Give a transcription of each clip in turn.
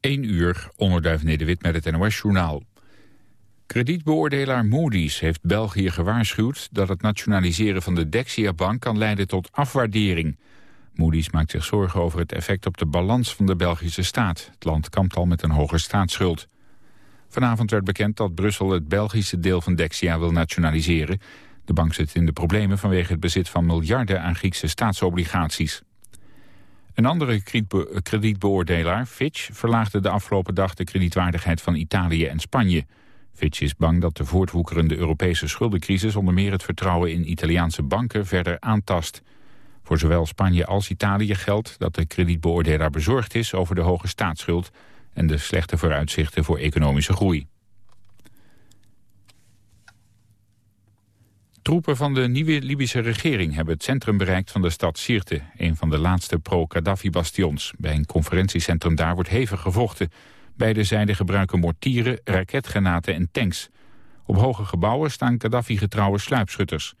1 uur, onderduif Nederwit met het NOS-journaal. Kredietbeoordelaar Moody's heeft België gewaarschuwd... dat het nationaliseren van de Dexia-bank kan leiden tot afwaardering. Moody's maakt zich zorgen over het effect op de balans van de Belgische staat. Het land kampt al met een hoge staatsschuld. Vanavond werd bekend dat Brussel het Belgische deel van Dexia wil nationaliseren. De bank zit in de problemen vanwege het bezit van miljarden aan Griekse staatsobligaties. Een andere kredietbeoordelaar, Fitch, verlaagde de afgelopen dag de kredietwaardigheid van Italië en Spanje. Fitch is bang dat de voortwoekerende Europese schuldencrisis onder meer het vertrouwen in Italiaanse banken verder aantast. Voor zowel Spanje als Italië geldt dat de kredietbeoordelaar bezorgd is over de hoge staatsschuld en de slechte vooruitzichten voor economische groei. Troepen van de nieuwe Libische regering hebben het centrum bereikt van de stad Sirte, een van de laatste pro-Gaddafi-bastions. Bij een conferentiecentrum daar wordt hevig gevochten. Beide zijden gebruiken mortieren, raketgranaten en tanks. Op hoge gebouwen staan Gaddafi-getrouwe sluipschutters.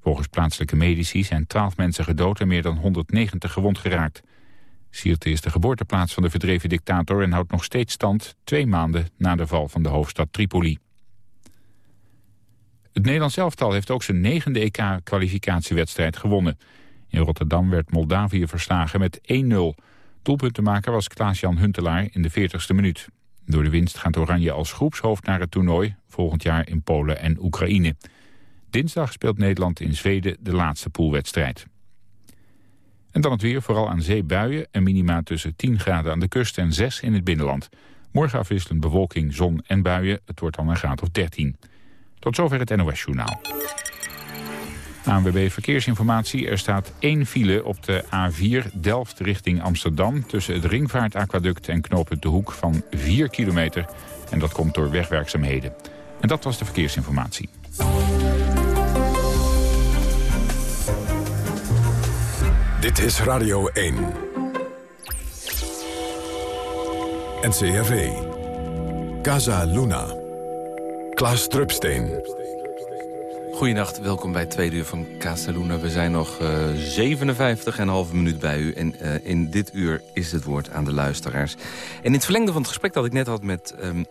Volgens plaatselijke medici zijn twaalf mensen gedood en meer dan 190 gewond geraakt. Sirte is de geboorteplaats van de verdreven dictator en houdt nog steeds stand twee maanden na de val van de hoofdstad Tripoli. Het Nederlands elftal heeft ook zijn negende EK-kwalificatiewedstrijd gewonnen. In Rotterdam werd Moldavië verslagen met 1-0. Doelpuntenmaker was Klaas-Jan Huntelaar in de 40ste minuut. Door de winst gaat Oranje als groepshoofd naar het toernooi... volgend jaar in Polen en Oekraïne. Dinsdag speelt Nederland in Zweden de laatste poolwedstrijd. En dan het weer, vooral aan zee buien... en minima tussen 10 graden aan de kust en 6 in het binnenland. Morgen afwisselend bewolking, zon en buien. Het wordt dan een graad of 13. Tot zover het NOS-journaal. ANWB Verkeersinformatie. Er staat één file op de A4 Delft richting Amsterdam... tussen het Ringvaartaquaduct en knooppunt De Hoek van 4 kilometer. En dat komt door wegwerkzaamheden. En dat was de verkeersinformatie. Dit is Radio 1. NCRV. Casa Luna. Klaas Drupsteen. Goedenacht, welkom bij tweede uur van Casaluna. We zijn nog uh, eh, 57,5 minuut bij u. En uh, in dit uur is het woord aan de luisteraars. En in het verlengde van het gesprek dat ik net had met... Um,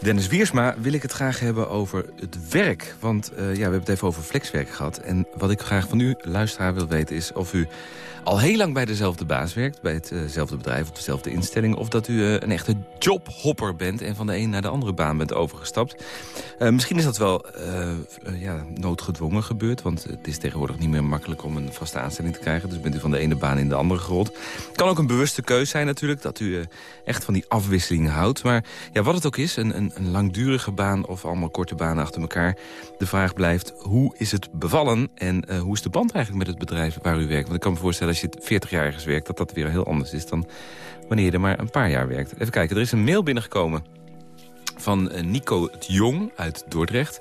Dennis Wiersma wil ik het graag hebben over het werk. Want uh, ja, we hebben het even over flexwerk gehad. En wat ik graag van u, luisteraar, wil weten is of u al heel lang bij dezelfde baas werkt... bij hetzelfde bedrijf of dezelfde instelling... of dat u een echte jobhopper bent en van de een naar de andere baan bent overgestapt. Misschien is dat wel ja, noodgedwongen gebeurd... want het is tegenwoordig niet meer makkelijk om een vaste aanstelling te krijgen. Dus bent u van de ene baan in de andere gerold. Kan ook een bewuste keuze zijn natuurlijk... dat u echt van die afwisseling houdt. Maar ja, wat het ook is, een, een langdurige baan of allemaal korte banen achter elkaar... de vraag blijft, hoe is het bevallen en hoe is de band eigenlijk met het bedrijf waar u werkt? Want ik kan me voorstellen als je 40 jaar ergens werkt... dat dat weer heel anders is dan wanneer je er maar een paar jaar werkt. Even kijken, er is een mail binnengekomen van eh, Nico het Jong uit Dordrecht.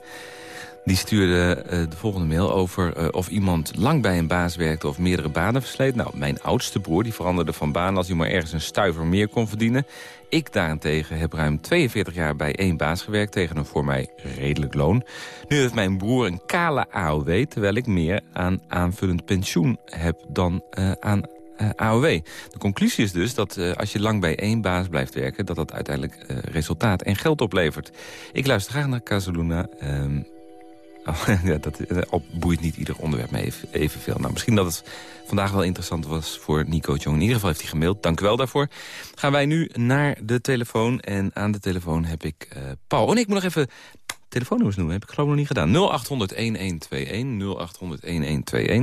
Die stuurde uh, de volgende mail over of iemand lang bij een baas werkte of meerdere banen versleet. Nou, mijn oudste broer die veranderde van baan als hij maar ergens een stuiver meer kon verdienen. Ik daarentegen heb ruim 42 jaar bij één baas gewerkt tegen een voor mij redelijk loon. Nu heeft mijn broer een kale AOW, terwijl ik meer aan aanvullend pensioen heb dan uh, aan uh, AOW. De conclusie is dus dat uh, als je lang bij één baas blijft werken... dat dat uiteindelijk resultaat en geld oplevert. Ik luister graag naar Casaluna. Oh, ja, dat op, boeit niet ieder onderwerp me even, evenveel. Nou, misschien dat het vandaag wel interessant was voor Nico Jong. In ieder geval heeft hij gemaild. Dank u wel daarvoor. Gaan wij nu naar de telefoon. En aan de telefoon heb ik Paul. Oh ik moet nog even telefoonnummers noemen. Heb ik geloof nog niet gedaan. 0800-1121.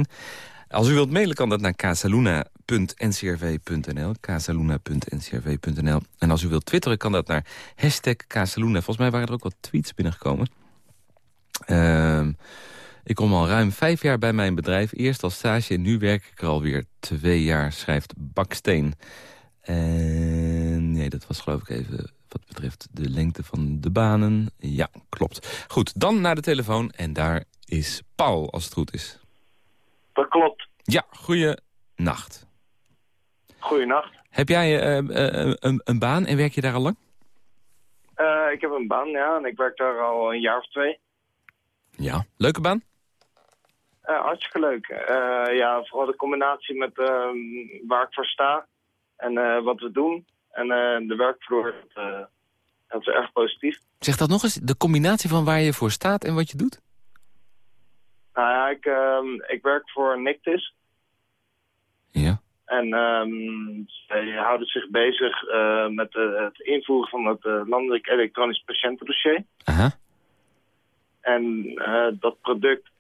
0800-1121. Als u wilt mailen kan dat naar casaluna.ncrv.nl. casaluna.ncrv.nl. En als u wilt twitteren kan dat naar hashtag Casaluna. Volgens mij waren er ook wat tweets binnengekomen. Uh, ik kom al ruim vijf jaar bij mijn bedrijf. Eerst als stage en nu werk ik er alweer twee jaar, schrijft Baksteen. En nee, dat was geloof ik even wat betreft de lengte van de banen. Ja, klopt. Goed, dan naar de telefoon en daar is Paul, als het goed is. Dat klopt. Ja, goeie nacht. Goeienacht. Heb jij uh, uh, een, een, baan en werk je daar al lang? Uh, ik heb een baan, ja. En ik werk daar al een jaar of twee. Ja, leuke baan? hartstikke leuk. ja, vooral de combinatie met ehm, waar ik voor sta en wat we doen. En eh, de werkvloer, dat is erg positief. Zeg dat nog eens, de combinatie van waar je voor staat en wat je doet? Nou ja, ik, ehm, ik werk voor Nictis. Ja. En um, zij houden zich bezig met het invoeren van het landelijk elektronisch patiëntendossier. Aha. En dat product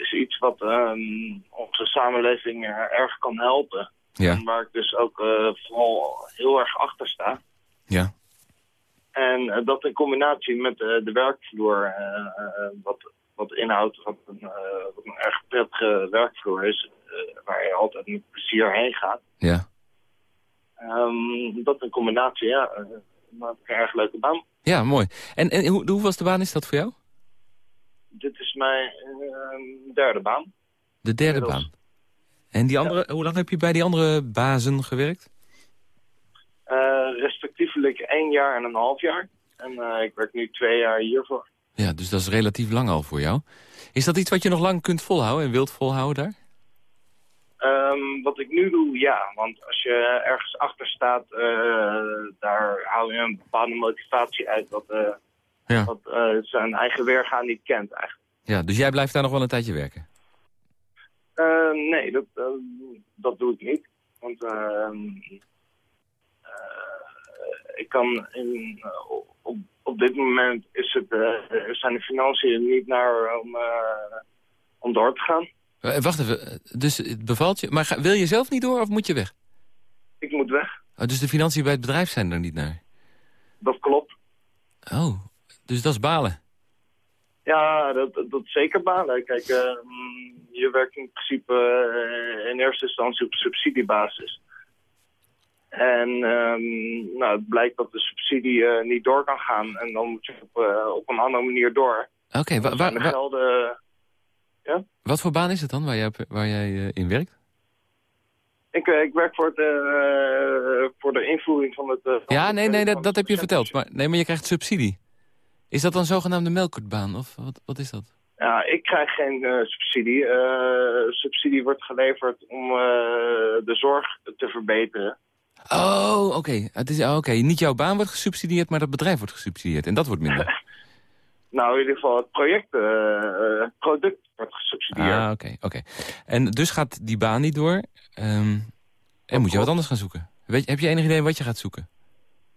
is iets wat um, onze samenleving erg kan helpen. Ja. En waar ik dus ook vooral heel erg achter sta. Ja. En dat in combinatie met de werkvloer, wat, wat inhoudt wat een, wat een erg prettige werkvloer is, waar je altijd met plezier heen gaat. Ja. Um, dat in combinatie, ja, een erg leuke baan. Ja, mooi. En, en hoe, hoe was de baan is dat voor jou? Dit is mijn uh, derde baan. De derde Inmiddels. baan. En die andere, hoe lang heb je bij die andere bazen gewerkt? Uh, respectievelijk één jaar en een half jaar. En uh, ik werk nu twee jaar hiervoor. Ja, dus dat is relatief lang al voor jou. Is dat iets wat je nog lang kunt volhouden en wilt volhouden daar? Um, wat ik nu doe, ja. Want als je ergens achter staat, uh, daar hou je een bepaalde motivatie uit... wat, ja. wat uh, zijn eigen weergaan niet kent eigenlijk. Ja, dus jij blijft daar nog wel een tijdje werken? nee, dat, dat doe ik niet. Want ehm, ik kan in, op, op dit moment is het, zijn de financiën niet naar om, om door te gaan. Uh, wacht even, dus het bevalt je... Maar ga, wil je zelf niet door of moet je weg? Ik moet weg. Oh, dus de financiën bij het bedrijf zijn er niet naar? Dat klopt. Oh, dus dat is balen? Ja, dat, dat, is zeker balen. Kijk, uh, je werkt in principe uh, in eerste instantie op subsidiebasis. En um, nou, het blijkt dat de subsidie niet door kan gaan. En dan moet je op, op een andere manier door. Oké, okay, waar... gelden... Ja? Wat voor baan is het dan waar jij, waar jij uh, in werkt? Ik, uh, ik werk voor, het, uh, voor de invoering van het... ja, nee, nee, dat, dat heb je verteld. Maar, nee, maar je krijgt subsidie. Is dat dan zogenaamde melkertbaan? Of wat, wat is dat? Ja, ik krijg geen subsidie. subsidie wordt geleverd om de zorg te verbeteren. Oh, oké. Okay. Het is oké. Okay. Niet jouw baan wordt gesubsidieerd, maar dat bedrijf wordt gesubsidieerd. En dat wordt minder. Nou, in ieder geval het project, uh, het product wordt gesubsidieerd. Ah, oké, okay, oké. Okay. En dus gaat die baan niet door. Um, en moet je wat anders gaan zoeken. Weet, heb je enig idee wat je gaat zoeken?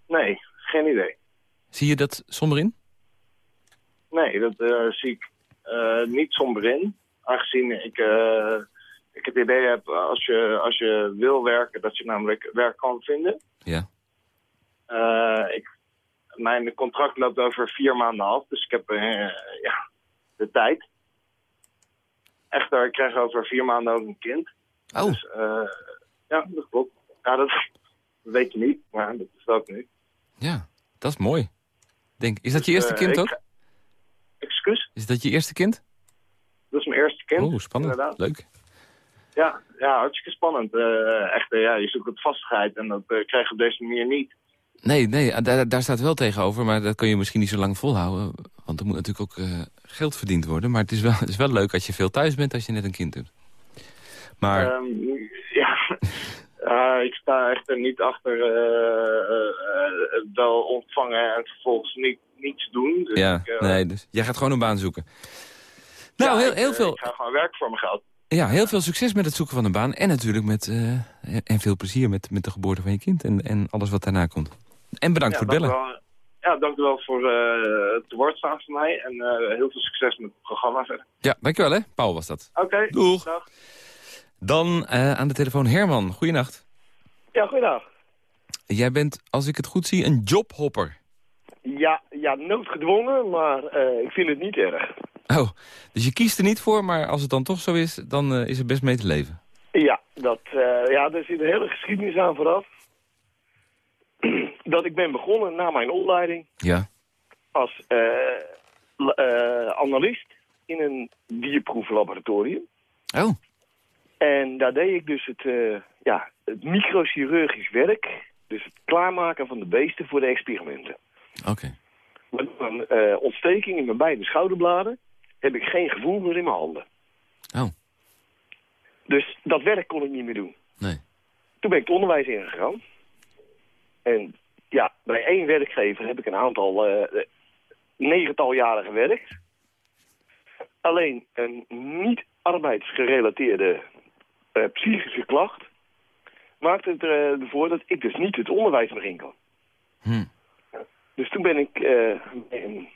Nee, geen idee. Zie je dat somber in? Nee, dat uh, zie ik uh, niet somber in. Aangezien ik, ik het idee heb, als je, als je wil werken, dat je namelijk werk kan vinden. Ja. ik mijn contract loopt over vier maanden af, dus ik heb uh, ja, de tijd. Echter, ik krijg over vier maanden ook een kind. Oh. Dus, uh, ja, dat klopt. Ja, dat, dat, weet je niet, maar dat is wel nu. Ja, dat is mooi. Denk, is dat je eerste dus, kind ook? Ik, excuus? Is dat je eerste kind? Dat is mijn eerste kind. Oh, spannend. Inderdaad. Leuk. Ja, ja, hartstikke spannend. echt, ja, je zoekt het vastigheid en dat krijg je op deze manier niet. Nee, nee daar, daar staat wel tegenover, maar dat kun je misschien niet zo lang volhouden. Want er moet natuurlijk ook uh, geld verdiend worden. Maar het is, wel, het is wel leuk als je veel thuis bent als je net een kind hebt. Maar... Um, ja, uh, ik sta echt er niet achter uh, wel ontvangen en vervolgens niet, niets doen. Dus ja, ik, nee, dus jij gaat gewoon een baan zoeken. Nou, ja, heel, ik, heel veel... Ik ga gewoon werken voor mijn geld. Ja, heel veel succes met het zoeken van een baan. En natuurlijk met, en veel plezier met, met de geboorte van je kind en, en alles wat daarna komt. En bedankt ja, voor het bellen. Wel, ja, dank u wel voor uh, het woord staan van mij. En uh, heel veel succes met het programma verder. Ja, dankjewel hè. Paul was dat. Oké, okay, Doeg. Dag. Dan uh, aan de telefoon Herman. Goeienacht. Ja, goeiedag. Jij bent, als ik het goed zie, een jobhopper. Ja, ja noodgedwongen, maar ik vind het niet erg. Oh, dus je kiest er niet voor, maar als het dan toch zo is, dan is er best mee te leven. Ja, dat, ja, er zit een hele geschiedenis aan vooraf dat ik ben begonnen na mijn opleiding ja. als uh, uh, analist in een dierproeflaboratorium. Oh. En daar deed ik dus het, uh, ja, het microchirurgisch werk, dus het klaarmaken van de beesten voor de experimenten. Oké. Okay. Met een ontsteking in mijn beide schouderbladen heb ik geen gevoel meer in mijn handen. Oh. Dus dat werk kon ik niet meer doen. Nee. Toen ben ik het onderwijs ingegaan. En ja, bij één werkgever heb ik een aantal, eh, negental jaren gewerkt. Alleen een niet arbeidsgerelateerde eh, psychische klacht maakte het eh, ervoor dat ik dus niet het onderwijs meer in kan. Hm. Dus toen ben ik een,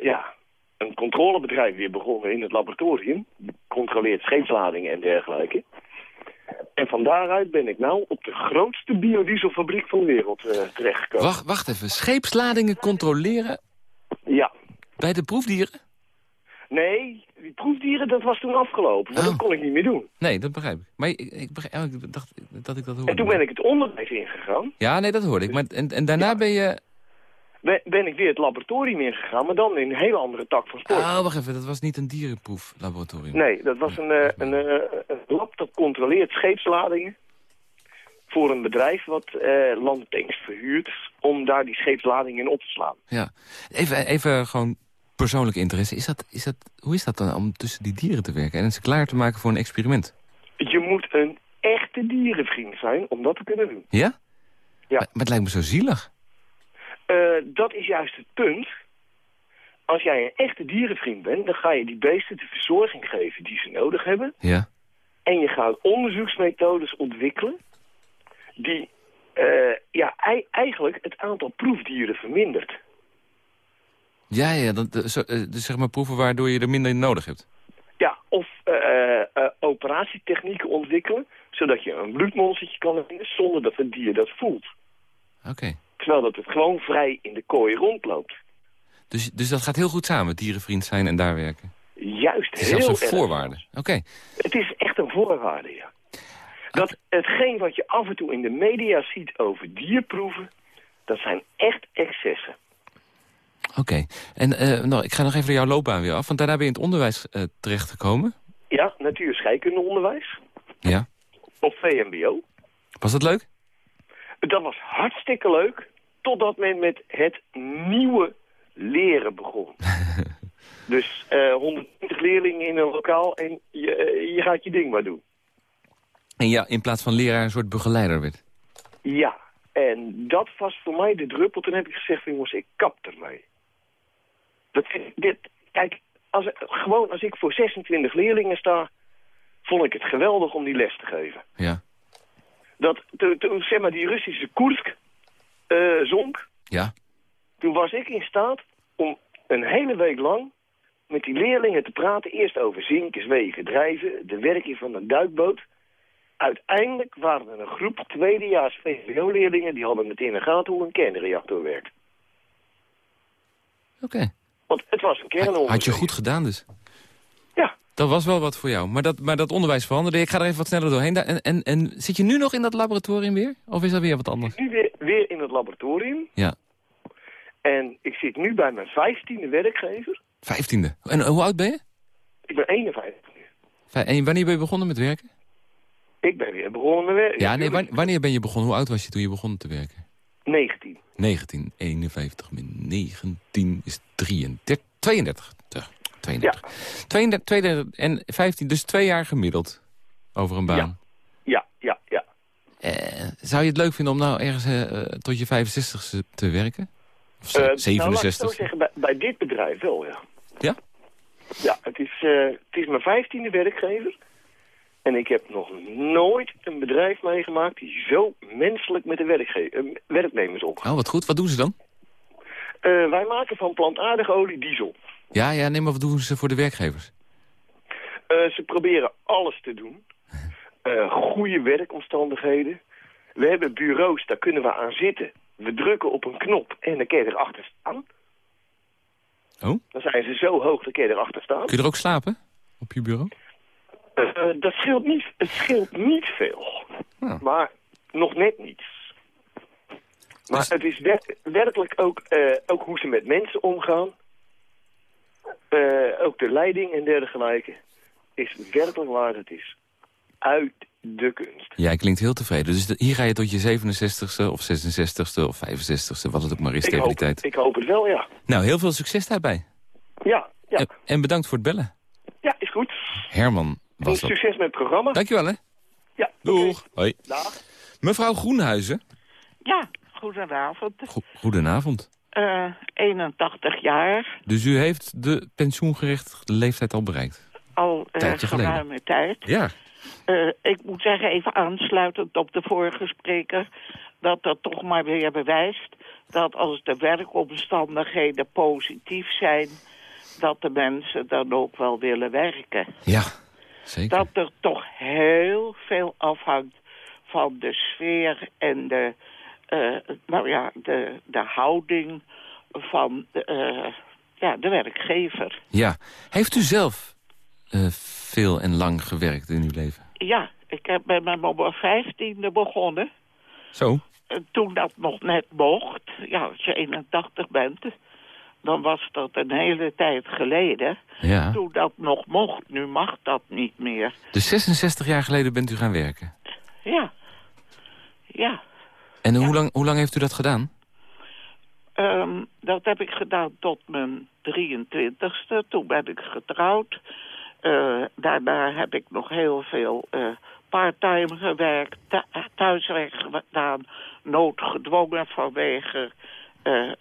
ja, een controlebedrijf weer begonnen in het laboratorium. Controleert scheepsladingen en dergelijke. En van daaruit ben ik nou op de grootste biodieselfabriek van de wereld eh, terechtgekomen. Wacht, wacht even. Scheepsladingen controleren Ja. bij de proefdieren? Nee, die proefdieren, dat was toen afgelopen. Want Oh. dat kon ik niet meer doen. Nee, dat begrijp ik. Maar ik, ik, begrijp, ik dacht dat ik dat hoorde. En toen ben ik het onderwijs ingegaan. Ja, nee, dat hoorde ik. Maar, en, en daarna ben je... Ben, ben ik weer het laboratorium ingegaan, maar dan in een hele andere tak van sport. Oh, wacht even. Dat was niet een dierenproeflaboratorium. Nee, dat was een, eh, een, eh, een lab dat controleert scheepsladingen voor een bedrijf wat eh landtanks verhuurt om daar die scheepsladingen in op te slaan. Ja. Even, even gewoon persoonlijk interesse. Is dat, is dat, hoe is dat dan om tussen die dieren te werken en ze klaar te maken voor een experiment? Je moet een echte dierenvriend zijn om dat te kunnen doen. Ja? Ja. Maar, maar het lijkt me zo zielig. Eh, dat is juist het punt. Als jij een echte dierenvriend bent, dan ga je die beesten de verzorging geven die ze nodig hebben. Ja. En je gaat onderzoeksmethodes ontwikkelen die eh, ja, ei- eigenlijk het aantal proefdieren vermindert. Ja, ja. Dat, eh, dus zeg maar proeven waardoor je er minder in nodig hebt. Ja, of operatietechnieken ontwikkelen, zodat je een bloedmonstertje kan vinden zonder dat het dier dat voelt. Oké. Terwijl dat het gewoon vrij in de kooi rondloopt. Dus, dus dat gaat heel goed samen, dierenvriend zijn en daar werken. Juist, Het is heel zelfs een erg. voorwaarde. Oké. Het is echt een voorwaarde, ja. Dat hetgeen wat je af en toe in de media ziet over dierproeven, dat zijn echt excessen. Oké. En eh, nou, ik ga nog even jouw loopbaan weer af. Want daarna ben je in het onderwijs eh, terechtgekomen. Ja, natuur- en scheikundeonderwijs Ja. op VMBO. Was dat leuk? Dat was hartstikke leuk, totdat men met het nieuwe leren begon. dus eh 120 leerlingen in een lokaal en je, eh, je gaat je ding maar doen. En ja, in plaats van leraar een soort begeleider werd. Ja, en dat was voor mij de druppel. Toen heb ik gezegd, jongens, ik kap ermee. Dat, dit, kijk, als, gewoon als ik voor 26 leerlingen sta, vond ik het geweldig om die les te geven. Ja. Dat, toen, zeg maar, die Russische Koersk eh, zonk, Ja. toen was ik in staat om een hele week lang met die leerlingen te praten. Eerst over zinken, zwegen, drijven, de werking van een duikboot. Uiteindelijk waren er een groep tweedejaars VWO-leerlingen... die hadden het in de gaten hoe een kernreactor werkt. Oké. Want het was een kernonderzoek. had je goed gedaan dus. Dat was wel wat voor jou. Maar dat, maar dat onderwijs veranderde. Ik ga er even wat sneller doorheen. En, en, en zit je nu nog in dat laboratorium weer? Of is dat weer wat anders? nu weer, weer in het laboratorium. Ja. En ik zit nu bij mijn vijftiende werkgever. Vijftiende. En hoe oud ben je? Ik ben 51 nu. Vij- En wanneer ben je begonnen met werken? Ik ben weer begonnen met werken. Ja, nee, wan- wanneer ben je begonnen? Hoe oud was je toen je begon te werken? 19. 19. 51 min 19 is 33. 32. Te- 32. 32, 32 en 15, dus twee jaar gemiddeld over een baan. Ja, ja, ja. Eh, zou je het leuk vinden om nou ergens eh, tot je 65ste te werken? Of Eh, nou, laat ik 67 zo zeggen, bij, bij dit bedrijf wel, ja. Ja? Ja, het is, het is mijn vijftiende werkgever. En ik heb nog nooit een bedrijf meegemaakt die zo menselijk met de werkge- werknemers omgaat. Oh, wat goed. Wat doen ze dan? Wij maken van plantaardige olie diesel. Ja, ja, nee, maar wat doen ze voor de werkgevers? Eh, ze proberen alles te doen. Eh, goede werkomstandigheden. We hebben bureaus, daar kunnen we aan zitten. We drukken op een knop en dan kun je erachter staan. Oh? Dan zijn ze zo hoog, dan kun je erachter staan. Kun je er ook slapen? Op je bureau? Eh, dat scheelt niet, het scheelt niet veel. Ja. Maar nog net niets. Maar Dus- het is wer- werkelijk ook, ook hoe ze met mensen omgaan. Eh, ook de leiding en dergelijke. Is werkelijk waar het is. Uit de kunst. Jij klinkt heel tevreden. Dus de- hier ga je tot je 67ste of 66ste of 65ste, wat het ook maar is tegen die tijd. ik hoop het wel, ja. Nou, heel veel succes daarbij. Ja, ja. En, en bedankt voor het bellen. ja is goed. Herman was dat. succes met het programma. Dankjewel, hè. Ja. Doeg. Hoi. Dag. Mevrouw Groenhuizen. Ja, goedenavond. Go goedenavond. Uh, 81 jaar. Dus u heeft de pensioengerechtigde leeftijd al bereikt? Al uh, geruime tijd. Ja. Uh, ik moet zeggen, even aansluitend op de vorige spreker... dat dat toch maar weer bewijst dat als de werkomstandigheden positief zijn... dat de mensen dan ook wel willen werken. Ja, zeker. Dat er toch heel veel afhangt van de sfeer en de, nou ja, de, de houding van uh, ja, de werkgever. Ja. Heeft u zelf uh, veel en lang gewerkt in uw leven? Ja, ik heb bij mijn mama vijftiende begonnen. Zo? Toen dat nog net mocht, ja, als je 81 bent, dan was dat een hele tijd geleden. Ja. Toen dat nog mocht, nu mag dat niet meer. Dus 66 jaar geleden bent u gaan werken? Ja. Ja. En ja. Hoe, lang, hoe lang heeft u dat gedaan? Um, dat heb ik gedaan tot mijn 23ste. Toen ben ik getrouwd. Uh, daarna heb ik nog heel veel uh, parttime gewerkt, thuiswerk gedaan, noodgedwongen vanwege uh,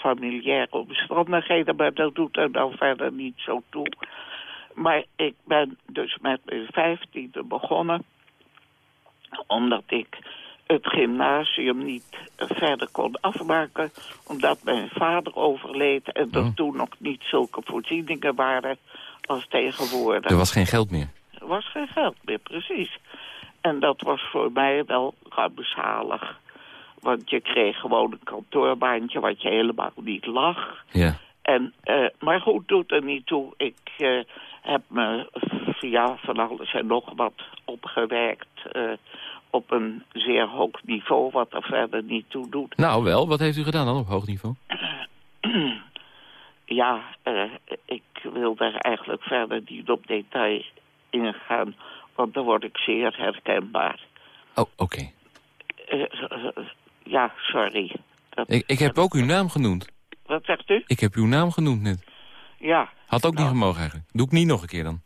familiaire omstandigheden, maar dat doet er dan verder niet zo toe. Maar ik ben dus met mijn vijftiende begonnen, omdat ik het gymnasium niet verder kon afmaken, omdat mijn vader overleed en er Oh. toen nog niet zulke voorzieningen waren als tegenwoordig. Er was geen geld meer. Er was geen geld meer, precies. En dat was voor mij wel rampzalig. Want je kreeg gewoon een kantoorbaantje wat je helemaal niet lag. Ja. En, uh, maar goed, doet er niet toe. Ik uh, heb me via van alles en nog wat opgewerkt... Uh, op een zeer hoog niveau, wat er verder niet toe doet. Nou wel, wat heeft u gedaan dan op hoog niveau? ja, uh, ik wil daar eigenlijk verder niet op detail ingaan, want dan word ik zeer herkenbaar. Oh, oké. Okay. Uh, uh, ja, sorry. Dat, ik, ik heb ook uw naam genoemd. Wat zegt u? Ik heb uw naam genoemd net. Ja. Had ook nou. niet gemogen eigenlijk. Doe ik niet nog een keer dan.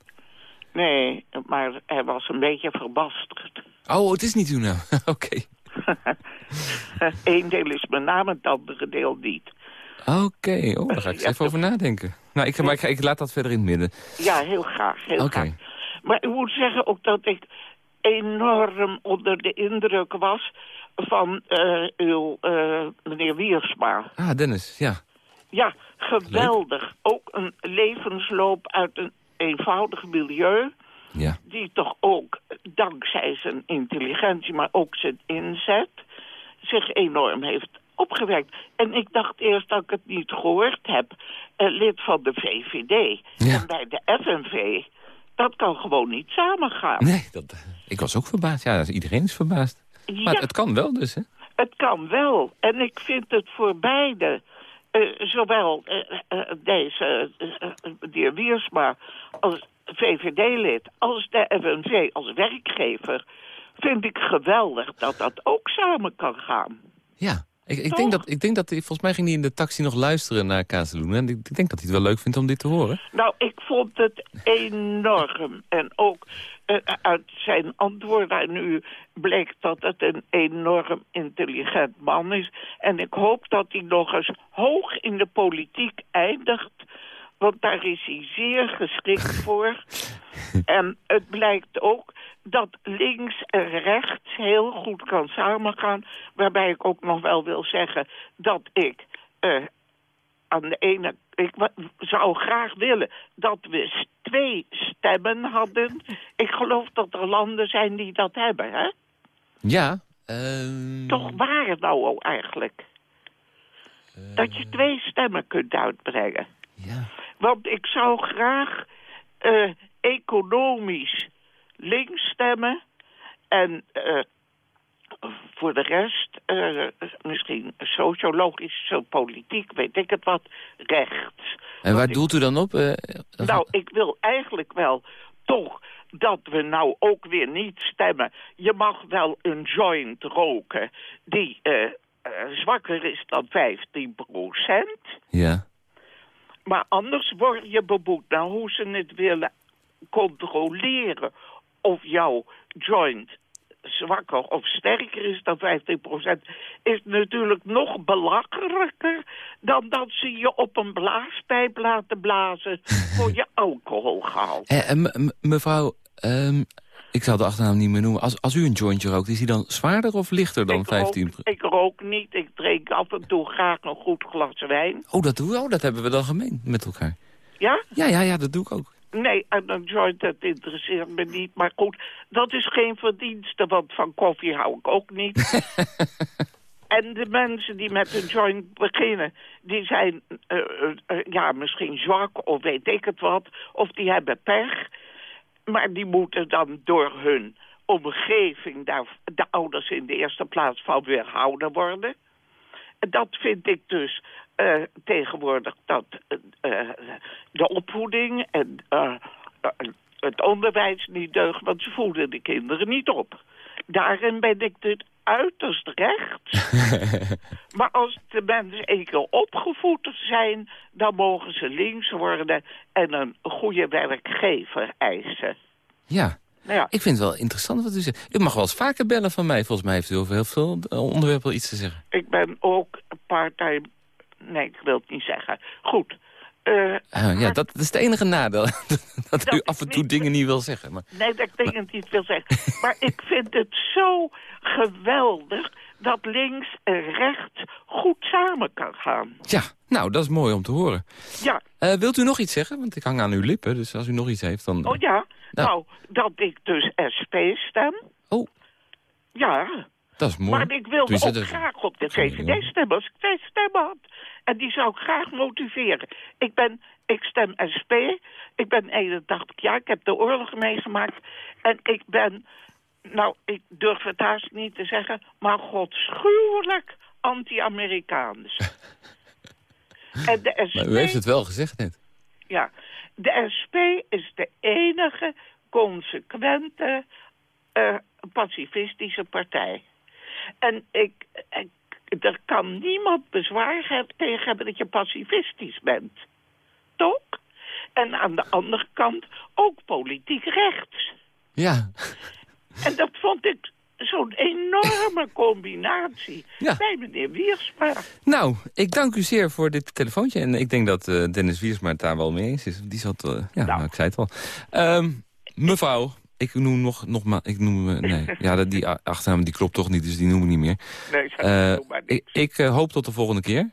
Nee, maar hij was een beetje verbasterd. Oh, het is niet uw naam. Oké. Okay. Eén deel is mijn naam, het andere deel niet. Oké, okay. oh, daar ga ik ja, even over nadenken. Nou, ik, maar ik, ik, laat dat verder in het midden. Ja, heel graag, heel okay. graag. Maar ik moet zeggen ook dat ik enorm onder de indruk was van uh, uw uh, meneer Wiersma. Ah, Dennis, ja. Ja, geweldig. Leuk. Ook een levensloop uit een eenvoudig milieu... Ja. die toch ook, dankzij zijn intelligentie, maar ook zijn inzet... zich enorm heeft opgewerkt. En ik dacht eerst dat ik het niet gehoord heb. Uh, lid van de VVD. Ja. En bij de FNV, dat kan gewoon niet samengaan. Nee, dat, ik was ook verbaasd. Ja, iedereen is verbaasd. Ja, maar het kan wel dus, hè? Het kan wel. En ik vind het voor beide... Uh, zowel uh, uh, deze meneer Wiersma als VVD-lid als de FNV als werkgever... vind ik geweldig dat dat ook samen kan gaan. Ja, ik, ik, denk dat, ik denk dat... Volgens mij ging hij in de taxi nog luisteren naar Kazeloen. En ik, ik denk dat hij het wel leuk vindt om dit te horen. Nou, ik vond het enorm. En ook uh, uit zijn antwoorden aan u bleek dat het een enorm intelligent man is. En ik hoop dat hij nog eens hoog in de politiek eindigt. Want daar is hij zeer geschikt voor. en het blijkt ook dat links en rechts heel goed kan samengaan. Waarbij ik ook nog wel wil zeggen dat ik uh, aan de ene... Ik zou graag willen dat we twee stemmen hadden. Ik geloof dat er landen zijn die dat hebben, hè? Ja. Uh... Toch waar het nou al eigenlijk? Uh... Dat je twee stemmen kunt uitbrengen. Ja. Want ik zou graag uh, economisch links stemmen en uh, voor de rest uh, misschien sociologisch, politiek, weet ik het wat, rechts. En waar doelt u dan op? Nou, ik wil eigenlijk wel toch dat we nou ook weer niet stemmen. Je mag wel een joint roken die zwakker is dan 15 procent. Ja. Maar anders word je beboet. Nou, hoe ze het willen controleren of jouw joint zwakker of sterker is dan 15%, is natuurlijk nog belachelijker dan dat ze je op een blaaspijp laten blazen voor je alcoholgehalte. Eh, eh, mevrouw, ehm, ik zal de achternaam niet meer noemen. Als, als u een jointje rookt, is die dan zwaarder of lichter dan ik 15? Rook, ik rook niet, ik drink af en toe graag een goed glas wijn. Oh, dat, doen we, oh, dat hebben we dan gemeen met elkaar. Ja? Ja, ja, ja, dat doe ik ook. Nee, en een joint, dat interesseert me niet. Maar goed, dat is geen verdienste, want van koffie hou ik ook niet. en de mensen die met een joint beginnen, die zijn eh, eh, eh, ja, misschien zwak of weet ik het wat. Of die hebben pech. Maar die moeten dan door hun omgeving, daar, de ouders in de eerste plaats van weerhouden worden. En Dat vind ik dus eh, tegenwoordig dat eh, de opvoeding en eh, eh, het onderwijs niet deugen, want ze voeden de kinderen niet op. Daarin ben ik dus uiterst recht. maar als de mensen een keer opgevoed zijn, dan mogen ze links worden en een goede werkgever eisen. Ja. Nou ja, Ik vind het wel interessant wat u zegt. U mag wel eens vaker bellen van mij. Volgens mij heeft u over heel veel eh, onderwerpen iets te zeggen. ik ben ook part-time... Nee, ik wil het niet zeggen. Goed. Eh, Ah, ja, dat, dat is het enige nadeel. dat u af en toe niet- dingen niet wil zeggen. Maar, Nee, dat ik denk het niet wil zeggen. Maar ik vind het zo geweldig dat links en rechts goed samen kan gaan. ja, nou, dat is mooi om te horen. Ja, Eh, wilt u nog iets zeggen? Want ik hang aan uw lippen, dus als u nog iets heeft, dan... oh ja. Nou. Nou, dat ik dus SP stem. Oh. Ja, Dat is mooi. maar ik wilde ook graag op de VVD stemmen als ik twee stemmen had. En die zou ik graag motiveren. Ik, ben, ik stem SP. Ik ben 81 jaar. Ik heb de oorlog meegemaakt. En ik ben, nou, ik durf het haast niet te zeggen... maar godschuwelijk anti-Amerikaans. en de SP... Maar u heeft het wel gezegd net. Ja, de SP is de enige consequente eh, pacifistische partij. En ik, ik, er kan niemand bezwaar tegen hebben dat je pacifistisch bent. Toch? En aan de andere kant ook politiek rechts. Ja. En dat vond ik zo'n enorme combinatie Ja. bij meneer Wiersma. Nou, ik dank u zeer voor dit telefoontje. En ik denk dat eh, Dennis Wiersma het daar wel mee eens is. Die zat, eh, ja, nou. ik zei het al. Ehm, mevrouw, ik noem nog, nog maar, ik noem, nee, ja, dat- die achternaam die klopt toch niet, dus die noem ik niet meer. Nee, maar ik ik eh, hoop tot de volgende keer.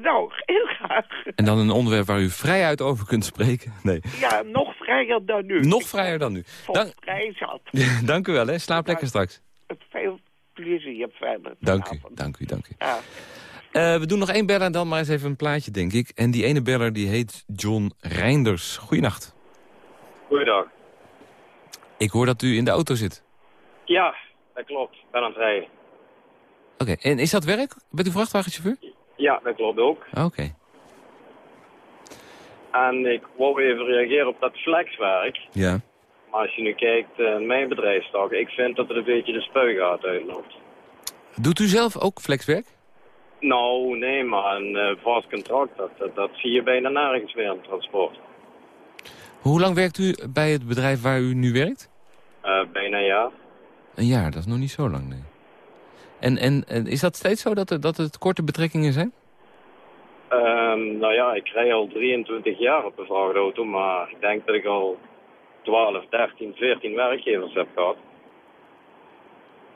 Nou, heel graag. En dan een onderwerp waar u vrijuit over kunt spreken. Nee, Ja, nog vrijer dan nu. nog vrijer dan nu. Dank, vrij zat. dank u wel, hè. Slaap lekker straks. Het veel plezier verder. Dank u, dank u, dank u. Ja. Eh, we doen nog één beller en dan maar eens even een plaatje, denk ik. En die ene beller die heet John Reinders. Goeienacht. Goeiedag. Ik hoor dat u in de auto zit. Ja, dat klopt. Ik ben aan het rijden. Oké, en is dat werk? Bent u vrachtwagenchauffeur? Ja, dat klopt ook. Oké. En ik wou even reageren op dat flexwerk. Ja. Maar als je nu kijkt in mijn bedrijfstak, ik vind dat het een beetje de spuigaat uitloopt. Doet u zelf ook flexwerk? Nou, nee, maar een eh, vast contract, dat, dat, dat zie je bijna nergens meer in transport. Hoe lang werkt u bij het bedrijf waar u nu werkt? Eh, bijna ja. Een jaar, dat is nog niet zo lang, nee. En, en, en is dat steeds zo dat, er, dat het korte betrekkingen zijn? Ehm, nou ja, ik rij al 23 jaar op een vrachtauto, maar ik denk dat ik al 12, 13, 14 werkgevers heb gehad.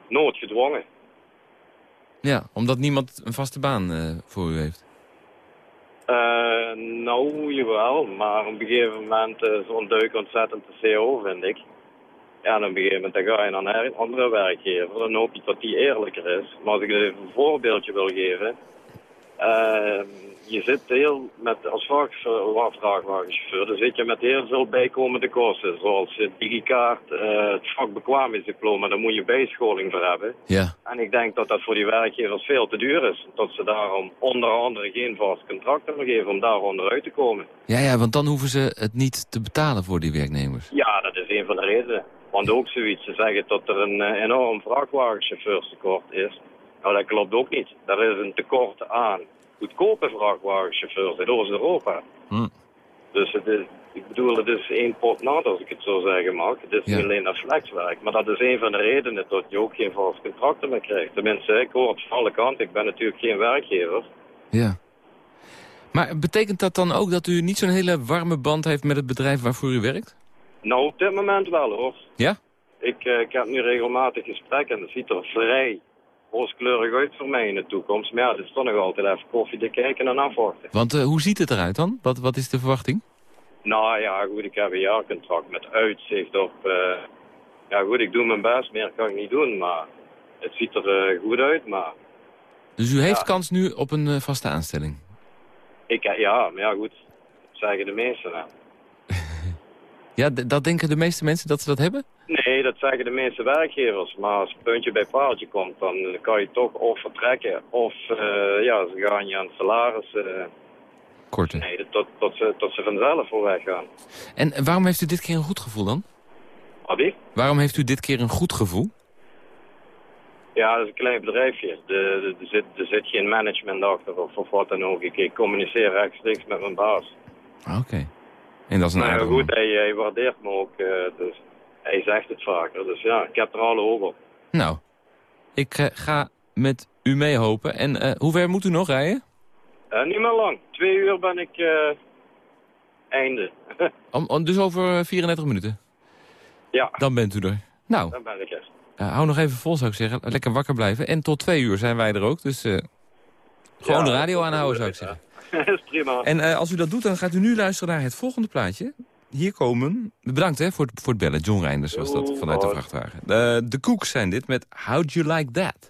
Nooit gedwongen. Ja, omdat niemand een vaste baan eh, voor u heeft. Eh, nou, jawel, maar op een gegeven moment uh, zo'n duik ontzettend de CO, vind ik. Ja, en op een gegeven moment ga je naar een andere werkgever, dan hoop je dat die eerlijker is. Maar als ik even een voorbeeldje wil geven. Uh, je zit heel met, als vrachtwagenchauffeur, dan zit je met heel veel bijkomende kosten. Zoals digikaart, uh, het vakbekwaamheidsdiploma, daar moet je bijscholing voor hebben. Ja. En ik denk dat dat voor die werkgevers veel te duur is. Dat ze daarom onder andere geen vast contract hebben geven om daar onderuit te komen. Ja, ja, want dan hoeven ze het niet te betalen voor die werknemers. Ja, dat is een van de redenen. Want ook zoiets, ze zeggen dat er een uh, enorm vrachtwagenchauffeurstekort is. Nou, dat klopt ook niet. Er is een tekort aan goedkope vrachtwagenchauffeurs in Oost-Europa. Hm. Dus het is, ik bedoel, het is één pot nat, als ik het zo zeggen mag. Het is Ja. niet alleen dat flexwerk. Maar dat is een van de redenen dat je ook geen vast contracten meer krijgt. Tenminste, ik hoor het van alle kanten. Ik ben natuurlijk geen werkgever. Ja. Maar betekent dat dan ook dat u niet zo'n hele warme band heeft met het bedrijf waarvoor u werkt? Nou, op dit moment wel hoor. Ja? Ik, eh, ik heb nu regelmatig gesprekken en het ziet er vrij rooskleurig uit voor mij in de toekomst. Maar ja, het is toch nog altijd even koffie te kijken en afwachten. Want eh, hoe ziet het eruit dan? Wat, wat is de verwachting? Nou ja, goed, ik heb een jaarcontract met uitzicht op... eh, ja goed, ik doe mijn best, meer kan ik niet doen, maar het ziet er eh, goed uit. Maar Dus u heeft kans nu op een vaste aanstelling? ik, ja, maar ja goed, dat zeggen de meesten. Ja, dat denken de meeste mensen dat ze dat hebben? Nee, dat zeggen de meeste werkgevers. Maar als het puntje bij paaltje komt, dan kan je toch of vertrekken... of eh, ja, ze gaan je aan het salaris eh Korte. snijden tot, tot, ze, tot ze vanzelf voor weggaan. En waarom heeft u dit keer een goed gevoel dan? Abby? Waarom heeft u dit keer een goed gevoel? Ja, dat is een klein bedrijfje. De- de- Er zit, er zit geen management achter of, of wat dan ook. Ik, ik communiceer rechtstreeks met mijn baas. Ah, Oké. En dat is een ja, aardige goed, hij, hij waardeert me ook. eh, dus hij zegt het vaker. Dus ja, ik heb er alle op. Nou, ik eh, ga met u mee hopen. En eh, hoe ver moet u nog rijden? Niet meer lang. Twee uur ben ik einde. Om, om- dus over eh, 34 minuten. ja, Dan bent u er. Nou, dan ben ik er. eh, hou nog even vol zou ik zeggen. Lekker wakker blijven. En tot twee uur zijn wij er ook. Dus gewoon Ja, de radio aanhouden zou ik zeggen. Dat is prima. En eh, als u dat doet, dan gaat u nu luisteren naar het volgende plaatje. Hier komen... Bedankt hè, voor, het, voor het bellen. John Reinders was dat, vanuit de vrachtwagen. De, de Cooks zijn dit met How'd You Like That?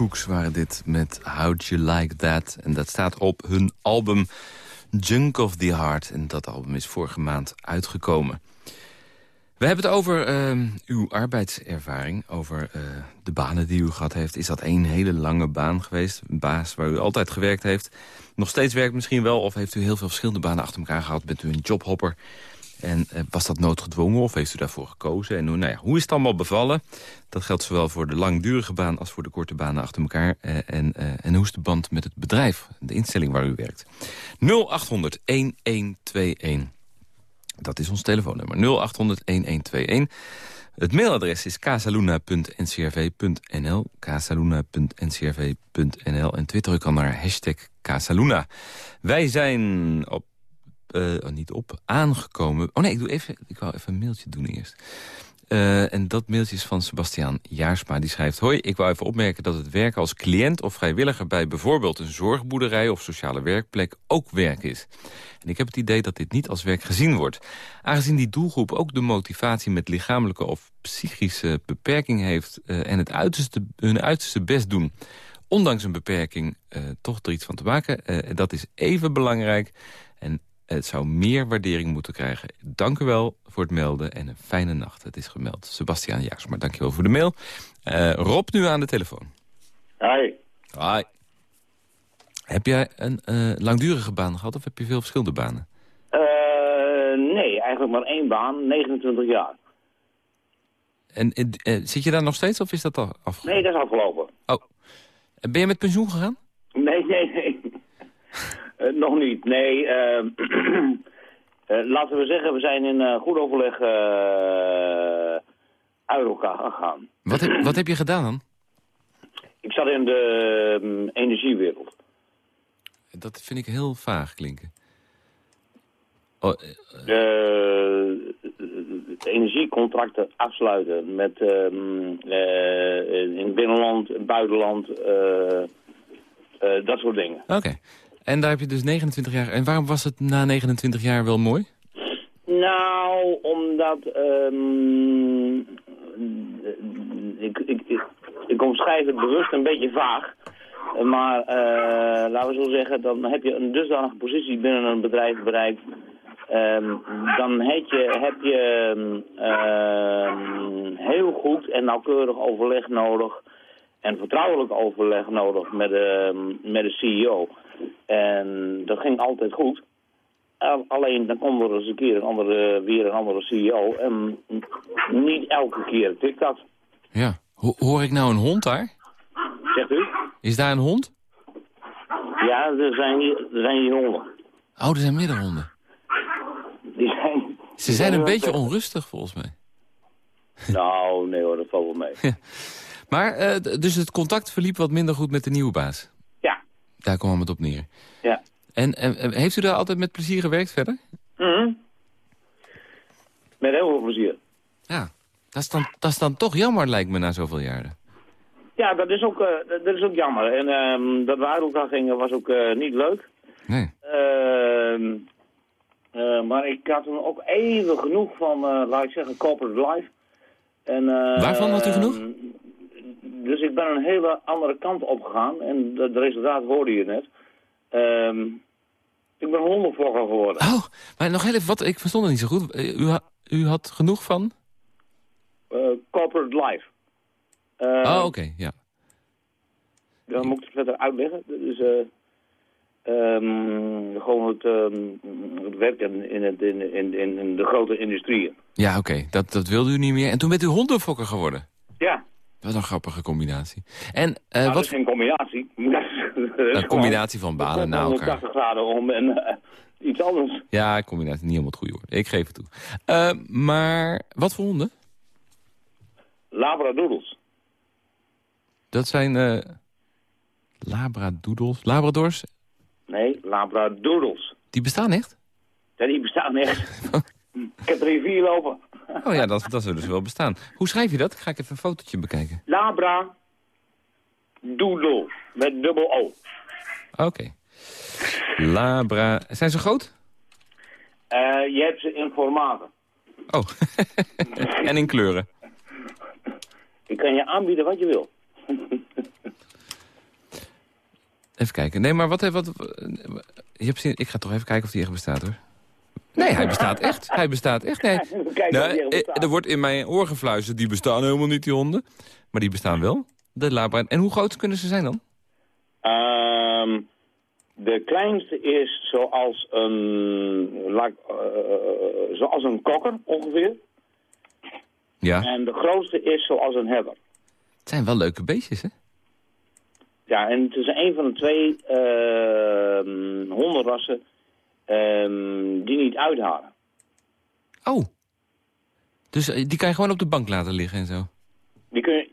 Cooks waren dit met How'd You Like That. En dat staat op hun album Junk of the Heart. En dat album is vorige maand uitgekomen. We hebben het over uh, uw arbeidservaring, over uh, de banen die u gehad heeft. Is dat één hele lange baan geweest? Een baas waar u altijd gewerkt heeft? Nog steeds werkt misschien wel? Of heeft u heel veel verschillende banen achter elkaar gehad? Bent u een jobhopper? En uh, was dat noodgedwongen of heeft u daarvoor gekozen? En hoe, nou ja, hoe is het allemaal bevallen? Dat geldt zowel voor de langdurige baan als voor de korte banen achter elkaar. Uh, en, uh, en hoe is de band met het bedrijf, de instelling waar u werkt? 0800 1121. Dat is ons telefoonnummer 0800-1121. Het mailadres is casaluna.ncrv.nl. casaluna.ncrv.nl. En Twitter kan naar hashtag Casaluna. Wij zijn op... Uh, oh, niet op, aangekomen... Oh nee, ik, doe even, ik wou even een mailtje doen eerst. Uh, en dat mailtje is van Sebastiaan Jaarsma. Die schrijft... Hoi, ik wou even opmerken dat het werken als cliënt of vrijwilliger... bij bijvoorbeeld een zorgboerderij of sociale werkplek ook werk is. En ik heb het idee dat dit niet als werk gezien wordt. Aangezien die doelgroep ook de motivatie met lichamelijke of psychische beperking heeft... Uh, en het uiterste, hun uiterste best doen ondanks een beperking toch er iets van te maken. Dat is even belangrijk. En het zou meer waardering moeten krijgen. Dank u wel voor het melden en een fijne nacht. Het is gemeld. Sebastiaan Jaarsma, dank je wel voor de mail. Uh, Rob nu aan de telefoon. Hi. Hi. Heb jij een uh, langdurige baan gehad of heb je veel verschillende banen? Uh, nee, eigenlijk maar één baan, 29 jaar. En zit je daar nog steeds of is dat al afgelopen? Nee, dat is afgelopen. Oh. Ben je met pensioen gegaan? Nee, nee, nee. Uh, nog niet, nee. Uh, uh, laten we zeggen, we zijn in goed overleg uit elkaar gegaan. Wat heb, wat heb je gedaan dan? Ik zat in de um, energiewereld. Dat vind ik heel vaag klinken. Oh, de, energiecontracten afsluiten met um, in het binnenland, het buitenland, dat soort dingen. Oké. Okay. En daar heb je dus 29 jaar... En waarom was het na 29 jaar wel mooi? Nou, omdat... Um, ik, ik, ik, ik omschrijf het bewust een beetje vaag. Maar uh, laten we zo zeggen, dan heb je een dusdanige positie binnen een bedrijf bereikt... Um, dan heb je, heb je um, heel goed en nauwkeurig overleg nodig... en vertrouwelijk overleg nodig met de, met de CEO... En dat ging altijd goed. Alleen dan komt er eens een keer een andere, weer een andere CEO. En niet elke keer tikt dat. Ja. Ho hoor ik nou een hond daar? Zegt u? Is daar een hond? Ja, er zijn hier, er zijn hier honden. Oh, er zijn middenhonden. Die zijn... Ze zijn een beetje onrustig volgens mij. Nou, nee hoor, dat valt wel mee. maar, uh, dus het contact verliep wat minder goed met de nieuwe baas? Daar kwam het op neer. Ja. En, en, heeft u daar altijd met plezier gewerkt verder? Mm Met heel veel plezier. Ja, dat is, dan, dat is dan toch jammer lijkt me na zoveel jaren. Ja, dat is ook, uh, dat is ook jammer. En um, dat we uit elkaar gingen was ook uh, niet leuk. Nee. Uh, uh, maar ik had toen ook even genoeg van, laat ik zeggen, corporate life. En, Waarvan had u genoeg? Dus ik ben een hele andere kant opgegaan. En het resultaat hoorde je net. Um, ik ben hondenfokker geworden. Oh, maar nog heel even, wat, ik verstond het niet zo goed. U, ha, u had genoeg van? Uh, corporate life. Uh, oh, oké, okay, ja. Dan moet ik het verder uitleggen. Dus, uh, um, gewoon het, um, het werken in, het, in, in, in de grote industrieën. Ja, oké. Okay. Dat, dat wilde u niet meer. En toen bent u hondenfokker geworden? Ja. Wat een grappige combinatie. En, uh, nou, wat... dat is geen combinatie. een combinatie van banen na elkaar. 180 graden om en uh, iets anders. Ja, een combinatie niet helemaal het goede woord. Ik geef het toe. Uh, maar wat voor honden? Labradoodles. Dat zijn labradoodles? Labradors? Nee, labradoodles. Die bestaan echt? Ja, die bestaan echt. Ik heb er hier vier lopen. Oh ja, dat, dat zou dus wel bestaan. Hoe schrijf je dat? Ga ik even een fotootje bekijken. Labra Doodle, met dubbel O. Oké. Okay. Labra... Zijn ze groot? Uh, je hebt ze in formaten. Oh, en in kleuren? Ik kan je aanbieden wat je wil. Even kijken. Nee, maar wat... wat, wat je hebt zin, ik ga toch even kijken of die echt bestaat, hoor. Nee, hij bestaat echt. Hij bestaat echt. Nee. Eh, bestaat. er wordt in mijn oor gefluisterd, die bestaan helemaal niet, die honden. Maar die bestaan wel. De labra. En hoe groot kunnen ze zijn dan? Ehm, de kleinste is zoals een, ik, eh, zoals een kokker ongeveer. Ja. En de grootste is zoals een herder. Het zijn wel leuke beestjes, hè? Ja, en het is een van de twee ehm, hondenrassen ehm, die niet uitharen. Oh. Dus eh, die kan je gewoon op de bank laten liggen en zo? Die kun je,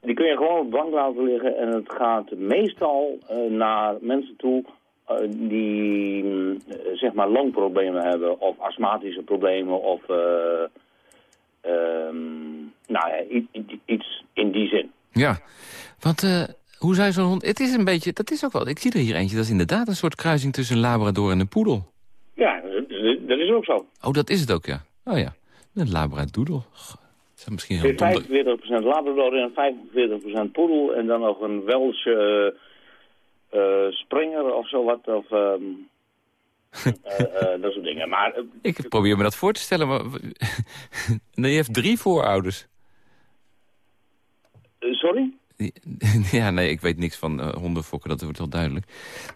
die kun je gewoon op de bank laten liggen en het gaat meestal eh, naar mensen toe eh, die zeg maar longproblemen hebben of astmatische problemen of eh, ehm, nou ja, iets in die zin. Ja. Want hoe zou je zo'n hond... Het is een beetje... Dat is ook wel... Ik zie er hier eentje. Dat is inderdaad een soort kruising tussen een labrador en een poedel. Ja, dat, is ook zo. Oh, dat is het ook, ja. Oh ja. Een labradoodle. Goh, Dat is misschien heel dom. dat- 45% Labrador en 45% poedel en dan nog een Welsche eh, eh, springer of zo wat. Of, ehm, eh, dat soort dingen. Maar Ik probeer me dat voor te stellen, maar... nee, je hebt drie voorouders. sorry? Ja, nee, ik weet niks van eh, hondenfokken, dat wordt wel duidelijk.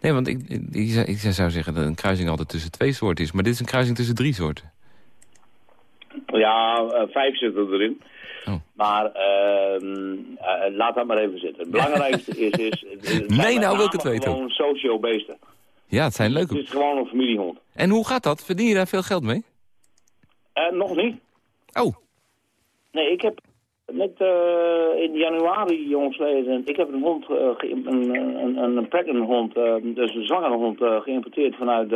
Nee, want ik, ik, ik zou- ik zou zeggen dat een kruising altijd tussen twee soorten is. Maar dit is een kruising tussen drie soorten. Ja, eh, vijf zitten erin. Oh. Maar ehm, eh, laat dat maar even zitten. Het belangrijkste is... is het Nee, nou wil ik het weten gewoon socio-beesten. Ja, het zijn Het leuke... is gewoon een familiehond. En hoe gaat dat? Verdien je daar veel geld mee? Nog niet. Oh, Nee, ik heb net eh, in januari, jongsleden, ik heb een hond, eh, een, een, een, een pregnant hond, eh, dus een zwangere hond, geïmporteerd vanuit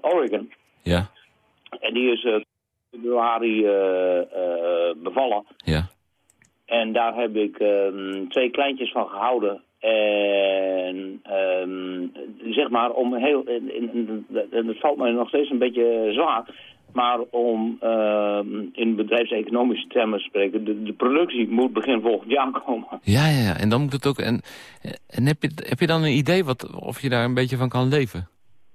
Oregon. ja, En die is eh, februari bevallen. ja. En daar heb ik ehm, twee kleintjes van gehouden. En ehm, zeg maar om heel, en, en, en- en het valt mij nog steeds een beetje zwaar. Maar om ehm, in bedrijfseconomische termen te spreken, de, de productie moet begin volgend jaar komen. Ja, ja, ja. En dan moet het ook... En, en heb, je, heb je dan een idee wat, of je daar een beetje van kan leven?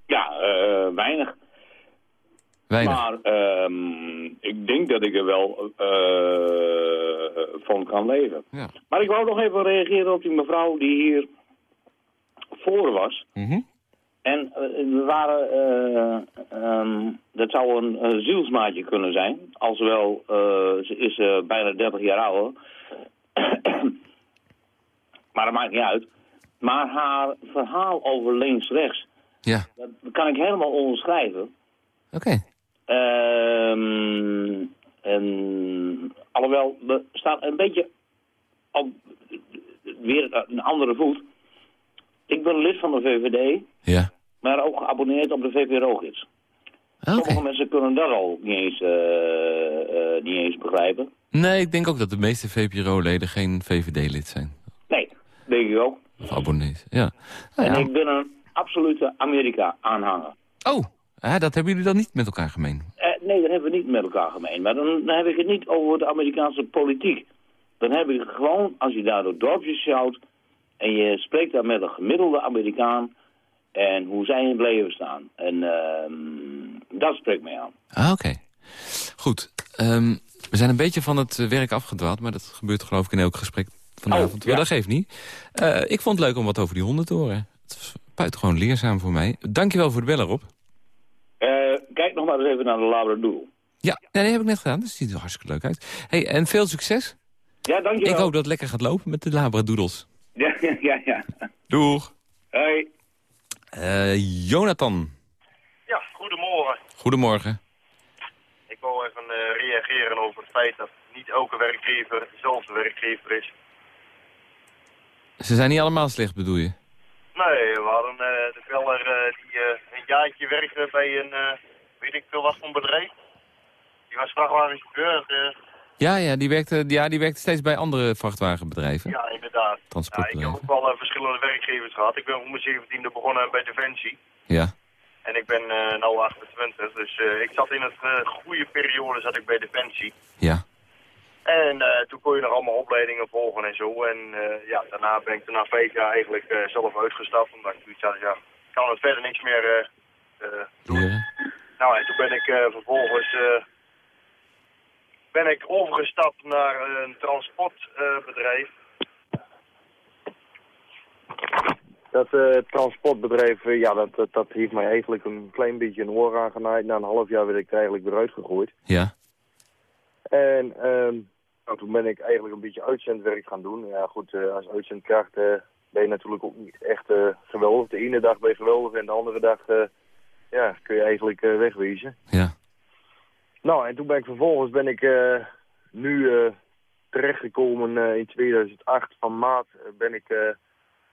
Ja, eh, weinig. Weinig. Maar ehm, ik denk dat ik er wel eh, van kan leven. Ja. Maar ik wou nog even reageren op die mevrouw die hier voor was. Mhm. En eh, we waren, eh, ehm, dat zou een zielsmaatje kunnen zijn. Alswel, eh, ze is bijna 30 jaar ouder. maar dat maakt niet uit. Maar haar verhaal over links-rechts, Ja, dat kan ik helemaal onderschrijven. oké. Ehm en, alhoewel, we staan een beetje op weer een andere voet. Ik ben lid van de VVD, Ja. Maar ook geabonneerd op de VPRO-gids. Sommige mensen kunnen dat al niet eens, eh, eh, niet eens begrijpen. Nee, ik denk ook dat de meeste VPRO-leden geen VVD-lid zijn. Nee, denk ik ook. Of abonnees. Ja. Nou En ja. ik ben een absolute Amerika-aanhanger. Oh, dat hebben jullie dan niet met elkaar gemeen? Eh, nee, dat hebben we niet met elkaar gemeen. Maar dan, dan heb ik het niet over de Amerikaanse politiek. Dan heb ik gewoon, als je daar door dorpjes sjouwt... en je spreekt daar met een gemiddelde Amerikaan... en hoe zij in het leven staan. En ehm, dat spreekt mij aan. Ah, oké. Goed. Ehm, we zijn een beetje van het eh, werk afgedwaald... maar dat gebeurt geloof ik in elk gesprek vanavond. Oh, ja. Maar dat geeft niet. Eh, ik vond het leuk om wat over die honden te horen. Het was buitengewoon leerzaam voor mij. Dankjewel voor het bellen, Rob. Eh, kijk nog maar eens even naar de Labradoodle. Ja, nee, dat heb ik net gedaan. Dat ziet er hartstikke leuk uit. Hey, en veel succes. Ja, dankjewel. Ik hoop dat het lekker gaat lopen met de Labradoodles. Ja, ja, ja. ja. Doeg. Hoi. Eh, Jonathan, Ja, goedemorgen. goedemorgen. Ik wou even eh, reageren over het feit dat niet elke werkgever dezelfde werkgever is. Ze zijn niet allemaal slecht, bedoel je? Nee, we hadden eh, de veller eh, die een jaartje werkte bij een, weet ik veel wat voor bedrijf. Die was vrachtwagenchauffeur. Eh, Ja, ja, die werkte, ja, die werkte steeds bij andere vrachtwagenbedrijven. ja, inderdaad. Ja, ik heb ook wel eh, verschillende werkgevers gehad. Ik ben om mijn 17e begonnen bij Defensie. Ja. En ik ben eh nu 28, dus eh, ik zat in eh, goede periode zat ik bij Defensie. Ja. En eh, toen kon je nog allemaal opleidingen volgen en zo. En eh, ja, daarna ben ik er na vijf jaar eigenlijk eh, zelf uitgestapt. Omdat ik zoiets had, ja, ik kan het verder niks meer eh, eh, doen. Leren. Nou, en toen ben ik eh, vervolgens eh, ben ik overgestapt naar een transportbedrijf. dat eh, transportbedrijf, eh, ja, dat, dat, dat heeft mij eigenlijk een klein beetje een oor aangenaaid. Na een half jaar werd ik er eigenlijk weer uitgegooid. Ja. En ehm, nou, toen ben ik eigenlijk een beetje uitzendwerk gaan doen. Ja goed, eh, als uitzendkracht eh, ben je natuurlijk ook niet echt eh, geweldig. De ene dag ben je geweldig en de andere dag eh, ja, kun je eigenlijk eh, wegwezen. Ja. Nou, en toen ben ik vervolgens ben ik eh, nu eh, terechtgekomen eh, in 2008. Van maart ben ik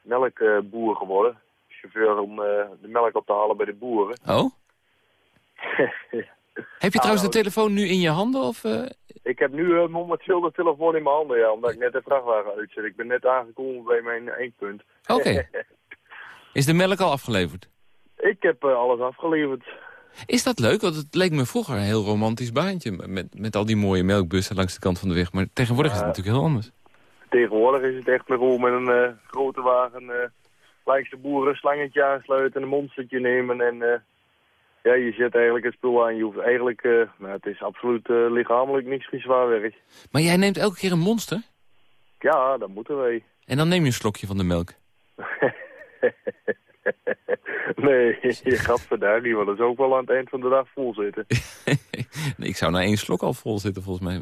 melkboer geworden. Chauffeur om de melk op te halen bij de boeren. Oh? Heb je trouwens de nou, telefoon nu in je handen? Of, Ik heb nu momenteel de telefoon in mijn handen, ja, omdat ik net de vrachtwagen uitzet. Ik ben net aangekomen bij mijn eindpunt. Oké. Is de melk al afgeleverd? ik heb alles afgeleverd. Is dat leuk? Want het leek me vroeger een heel romantisch baantje... met, met al die mooie melkbussen langs de kant van de weg. Maar tegenwoordig is het natuurlijk heel anders. Tegenwoordig is het echt gewoon met een eh, grote wagen eh langs de boeren een slangetje aansluiten, een monstertje nemen en eh, ja, je zet eigenlijk het spul aan. Je hoeft eigenlijk, eh, nou, het is absoluut lichamelijk niks geen zwaar werk. Maar jij neemt elke keer een monster? Ja, dat moeten wij. En dan neem je een slokje van de melk. nee, je gaat vandaag niet, want dat is ook wel aan het eind van de dag vol zitten. Nee, ik zou na één slok al vol zitten, volgens mij.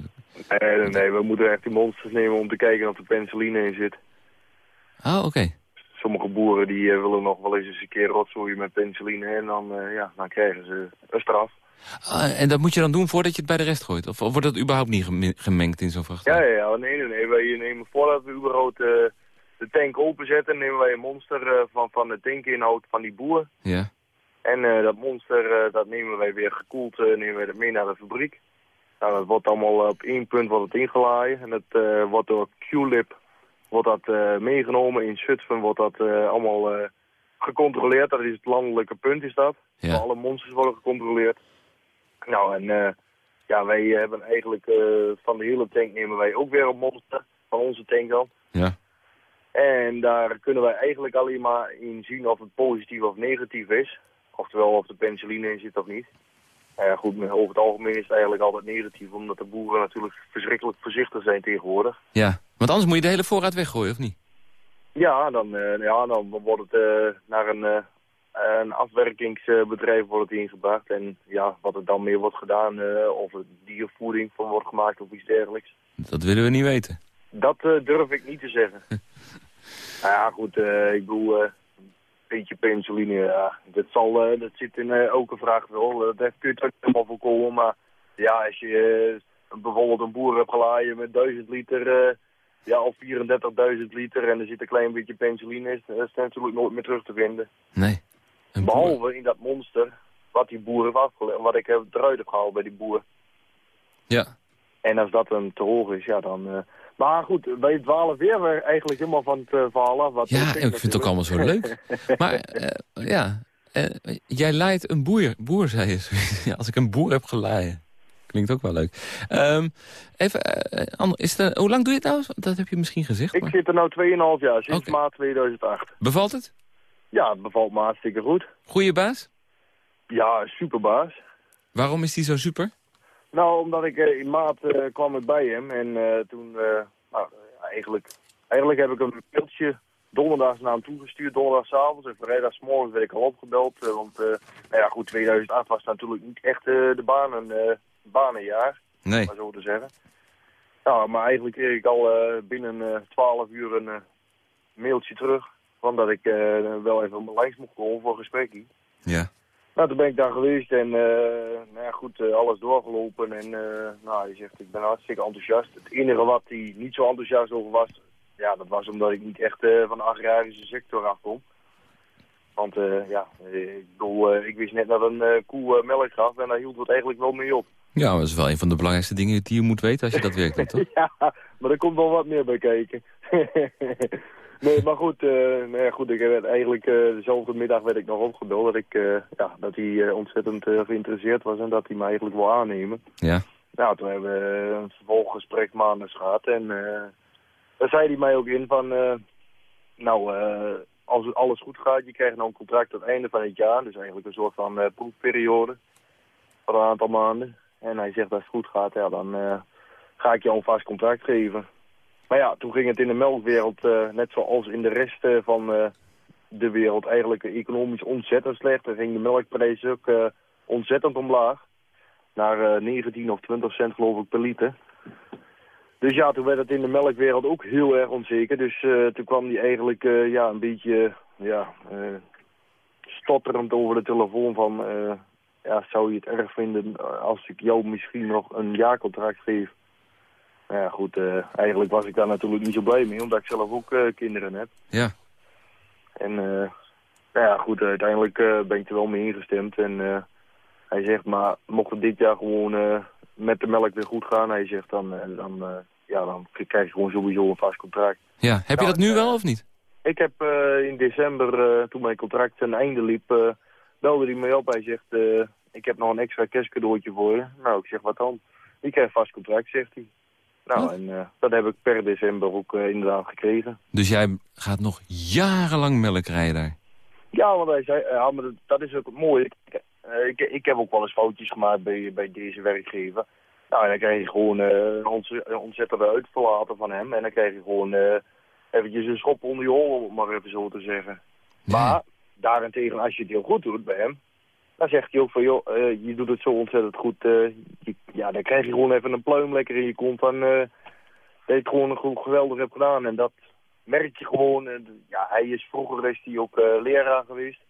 Nee, nee, nee, we moeten echt die monsters nemen om te kijken of er penicilline in zit. Oh, oké. Sommige boeren die eh, willen nog wel eens een keer rotzooien met penicilline en dan, eh, ja, dan krijgen ze een straf. Ah, en dat moet je dan doen voordat je het bij de rest gooit? Of, of wordt dat überhaupt niet geme- gemengd in zo'n vrachtwagen? Ja, ja, ja, nee, nee, nee. Wij nemen voordat we überhaupt eh, de tank openzetten, nemen wij een monster eh, van, van de tankinhoud van die boer. Ja. En eh, dat monster, eh, dat nemen wij weer gekoeld, nemen wij dat mee naar de fabriek. Nou, dat wordt allemaal op één punt wordt het ingelaaien. En dat wordt door Q-Lip wordt dat, meegenomen. In Zutphen wordt dat allemaal gecontroleerd. Dat is het landelijke punt, is dat. Ja. Waar alle monsters worden gecontroleerd. Nou, en ja, wij hebben eigenlijk van de hele tank nemen wij ook weer een monster. Van onze tank dan. Ja. En daar kunnen wij eigenlijk alleen maar in zien of het positief of negatief is. Oftewel of er penicilline in zit of niet. Nou ja, goed, over het algemeen is het eigenlijk altijd negatief, omdat de boeren natuurlijk verschrikkelijk voorzichtig zijn tegenwoordig. Ja. Want anders moet je de hele voorraad weggooien, of niet? Ja, dan, eh, ja, dan wordt het eh, naar een, eh, een afwerkingsbedrijf wordt het ingebracht. En ja, wat er dan meer wordt gedaan, eh, of er diervoeding van wordt gemaakt of iets dergelijks. Dat willen we niet weten. Dat eh, durf ik niet te zeggen. nou ja, goed, eh, ik bedoel, eh, een beetje penicilline, ja, dat, zal, eh, dat zit in elke vraag wel. Dat kun je het helemaal voorkomen, maar ja, als je bijvoorbeeld een boer hebt gelaaien met 1000 liter, ja, of 34.000 liter en er zit een klein beetje penicilline in, dat is natuurlijk nooit meer terug te vinden. Nee. Behalve in dat monster, wat die boer heeft afgelegd, wat ik heb eruit heb gehaald bij die boer. Ja. En als dat een te hoog is, ja dan... Maar goed, wij dwalen weer weer eigenlijk helemaal van het uh, verhaal af. Wat Ja, ik vind het ook allemaal zo leuk. Maar eh, ja, eh, jij leidt een boer, boer zei je. Als ik een boer heb gelaaien. Klinkt ook wel leuk. Ehm, even, eh, is het, hoe lang doe je het nou? Dat heb je misschien gezegd. Ik maar- zit er nu 2,5 jaar, sinds maart 2008. Bevalt het? Ja, het bevalt me hartstikke goed. Goeie baas? Ja, superbaas. Waarom is die zo super? Nou, omdat ik eh, in maart eh, kwam ik bij hem en eh, toen, nou, eigenlijk, eigenlijk heb ik een mailtje donderdags naar hem toegestuurd, donderdagavond en vrijdagsmorgen werd ik al opgebeld. want, nou ja, goed, 2008 was natuurlijk niet echt de banen, banenjaar, Nee. maar zo te zeggen. Nou, maar eigenlijk kreeg ik al binnen eh 12 uur een mailtje terug, want dat ik wel even langs mocht komen voor een gesprekje. Ja. Nou, toen ben ik daar geweest en eh, nou ja, goed, eh, alles doorgelopen. En eh, nou, hij zegt, ik ben hartstikke enthousiast. Het enige wat hij niet zo enthousiast over was, ja, dat was omdat ik niet echt van de agrarische sector afkom. Want ja, ik bedoel, ik wist net dat een koe melk gaf en daar hield het eigenlijk wel mee op. Ja, maar dat is wel een van de belangrijkste dingen die je moet weten als je dat werk doet, toch? ja, maar er komt wel wat meer bij kijken. nee, maar goed, eh, nou ja, goed ik werd eigenlijk eh, dezelfde middag werd ik nog opgebeld dat, ik, eh, ja, dat hij ontzettend geïnteresseerd was en dat hij me eigenlijk wil aannemen. Ja. nou, toen hebben we een vervolggesprek maandags gehad. En eh daar zei hij mij ook in van... nou, eh, als het alles goed gaat, je krijgt nou een contract tot het einde van het jaar. Dus eigenlijk een soort van proefperiode van een aantal maanden. En hij zegt als het goed gaat, ja, dan ga ik jou een vast contract geven. Maar ja, toen ging het in de melkwereld, eh, net zoals in de rest eh, van eh, de wereld, eigenlijk economisch ontzettend slecht. Dan ging de melkprijs ook ontzettend omlaag. Naar eh, 19 of 20 cent geloof ik per liter. Dus ja, toen werd het in de melkwereld ook heel erg onzeker. Dus toen kwam hij eigenlijk ja, een beetje ja, eh, stotterend over de telefoon van... ja, zou je het erg vinden als ik jou misschien nog een jaarcontract geef? Nou ja, goed, eh, eigenlijk was ik daar natuurlijk niet zo blij mee, omdat ik zelf ook eh, kinderen heb. Ja. En eh, nou ja, goed, uiteindelijk ben ik er wel mee ingestemd. En hij zegt, maar mocht het dit jaar gewoon met de melk weer goed gaan, hij zegt, dan, dan, ja, dan krijg je gewoon sowieso een vast contract. Ja, heb je Nou, dat nu wel of niet? Ik heb in december, toen mijn contract ten einde liep, belde hij mij op. Hij zegt, eh, ik heb nog een extra kerstcadeautje voor je. Nou, ik zeg, wat dan? Ik krijg vast contract, zegt hij. Nou, en eh, dat heb ik per december ook eh, inderdaad gekregen. Dus jij gaat nog jarenlang melk rijden daar? Ja, want hij zei, eh, ja, maar dat, dat is ook het mooie. Ik, ik, ik heb ook wel eens foutjes gemaakt bij, bij deze werkgever. Nou, en dan krijg je gewoon een ontze- een ontzettende uitverlaten van hem. En dan krijg je gewoon eventjes een schop onder je hol, om het maar even zo te zeggen. Maar, daarentegen, als je het heel goed doet bij hem, dan zegt hij ook van, joh, eh, je doet het zo ontzettend goed. eh, je- ja, dan krijg je gewoon even een pluim lekker in je kont van, eh, dat je het gewoon goed, geweldig hebt gedaan. En dat merk je gewoon. En, ja, hij is vroeger is hij ook leraar geweest.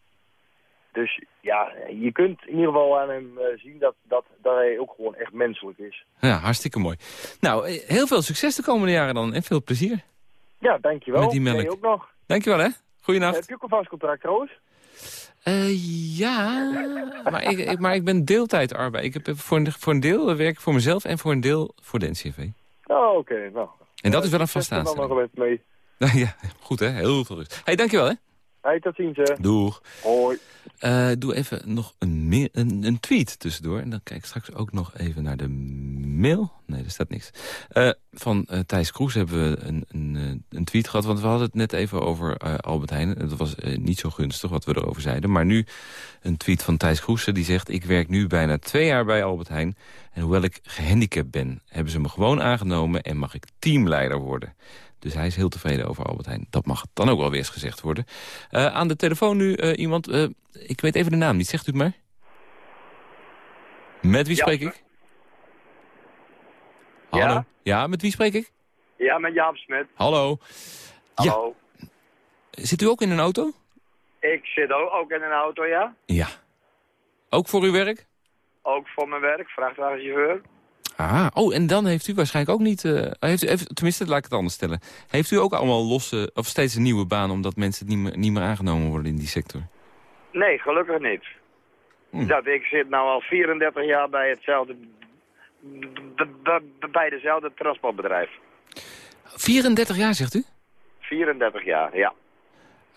Dus ja, je kunt in ieder geval aan hem zien dat, dat, dat hij ook gewoon echt menselijk is. Ja, hartstikke mooi. Nou, heel veel succes de komende jaren dan en veel plezier. Ja, dankjewel. Met die melk. Jij ook nog. Dankjewel hè. Goeienacht. Heb je ook een vast contract trouwens? Eh, ja, maar ik, ik, maar ik ben deeltijdarbeid. Ik heb voor een, voor een deel werk ik voor mezelf en voor een deel voor de NCV. Oh, oké. Nou, En dat is wel een vaste er dan nog aanstelling. even mee. ja, goed hè, heel veel rust. hey, dankjewel hè. Hey, tot ziens hè. Doeg. Hoi. Eh, doe even nog een, meer, een, een tweet tussendoor. En dan kijk ik straks ook nog even naar de mail. Nee, er staat niks. Eh, van eh, Thijs Kroes hebben we een, een, een tweet gehad. Want we hadden het net even over Albert Heijn. Dat was niet zo gunstig wat we erover zeiden. Maar nu een tweet van Thijs Kroes. Die zegt, ik werk nu bijna twee jaar bij Albert Heijn. En hoewel ik gehandicapt ben, hebben ze me gewoon aangenomen... en mag ik teamleider worden. Dus hij is heel tevreden over Albert Heijn. Dat mag dan ook wel weer eens gezegd worden. Eh, aan de telefoon nu eh, iemand... eh, ik weet even de naam niet, zegt u het maar. Met wie Ja. spreek ik? Hallo? Ja, met wie spreek ik? Ja, met Jaap Smit. Hallo. Hallo. Zit u ook in een auto? Ik zit ook, ook in een auto, ja. Ja. Ook voor uw werk? Ook voor mijn werk, vrachtwagenchauffeur. Ah, oh, en dan heeft u waarschijnlijk ook niet... eh, heeft u, heeft, tenminste, laat ik het anders stellen. Heeft u ook allemaal losse, of steeds een nieuwe baan... omdat mensen niet meer, niet meer aangenomen worden in die sector? Nee, gelukkig niet. Hm. Dat, ik zit nu al 34 jaar bij hetzelfde... bij dezelfde transportbedrijf. 34 jaar, zegt u? 34 jaar, ja.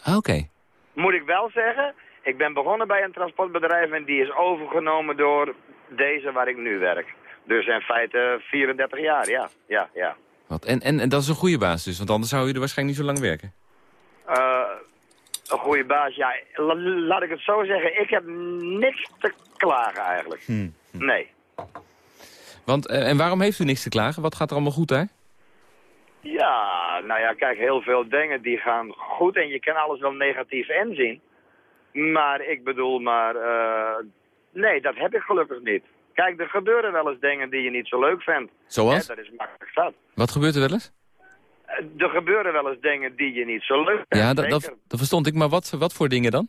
Ah, Oké. Moet ik wel zeggen, ik ben begonnen bij een transportbedrijf... en die is overgenomen door deze waar ik nu werk. Dus in feite 34 jaar, ja. Ja, ja. Wat? En, en, en dat is een goede baas dus, want anders zou u er waarschijnlijk niet zo lang werken. Eh, een goede baas, ja. la- laat ik het zo zeggen, ik heb niks te klagen eigenlijk. Hm. Nee. Want, eh, en waarom heeft u niks te klagen? Wat gaat er allemaal goed daar? Ja, nou ja, kijk, heel veel dingen die gaan goed en je kan alles wel negatief inzien. Maar ik bedoel maar, eh, nee, dat heb ik gelukkig niet. Kijk, er gebeuren wel eens dingen die je niet zo leuk vindt. Zoals? Ja, dat is makkelijk zat. Wat gebeurt er wel eens? Eh, Er gebeuren wel eens dingen die je niet zo leuk vindt. Ja, dat, dat, dat verstond ik. Maar wat, wat voor dingen dan?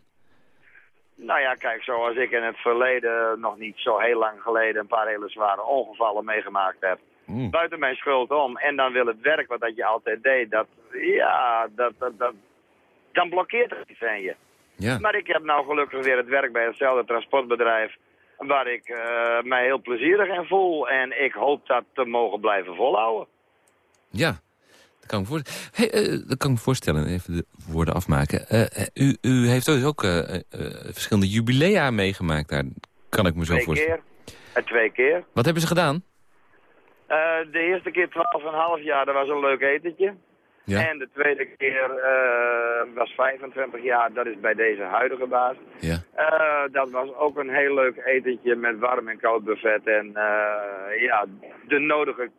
Nou ja, kijk, zoals ik in het verleden, nog niet zo heel lang geleden, een paar hele zware ongevallen meegemaakt heb. Buiten mijn schuld om. En dan wil het werk wat dat je altijd deed, dat, ja, dat, dat, dat, dan blokkeert het iets aan je. Ja. Maar ik heb nou gelukkig weer het werk bij hetzelfde transportbedrijf, waar ik eh, mij heel plezierig in voel. En ik hoop dat te mogen blijven volhouden. Ja, dat kan ik me voorstellen. Hey, eh, dat kan ik me voorstellen, even de woorden afmaken. Eh, u, u heeft dus ook verschillende jubilea meegemaakt daar, kan ik me zo Twee voorstellen. keer. Twee keer. Wat hebben ze gedaan? De eerste keer 12,5 jaar, dat was een leuk etentje. Ja. En de tweede keer eh, was 25 jaar, dat is bij deze huidige baas. Ja. Eh, dat was ook een heel leuk etentje met warm en koud buffet. En eh, ja, de nodige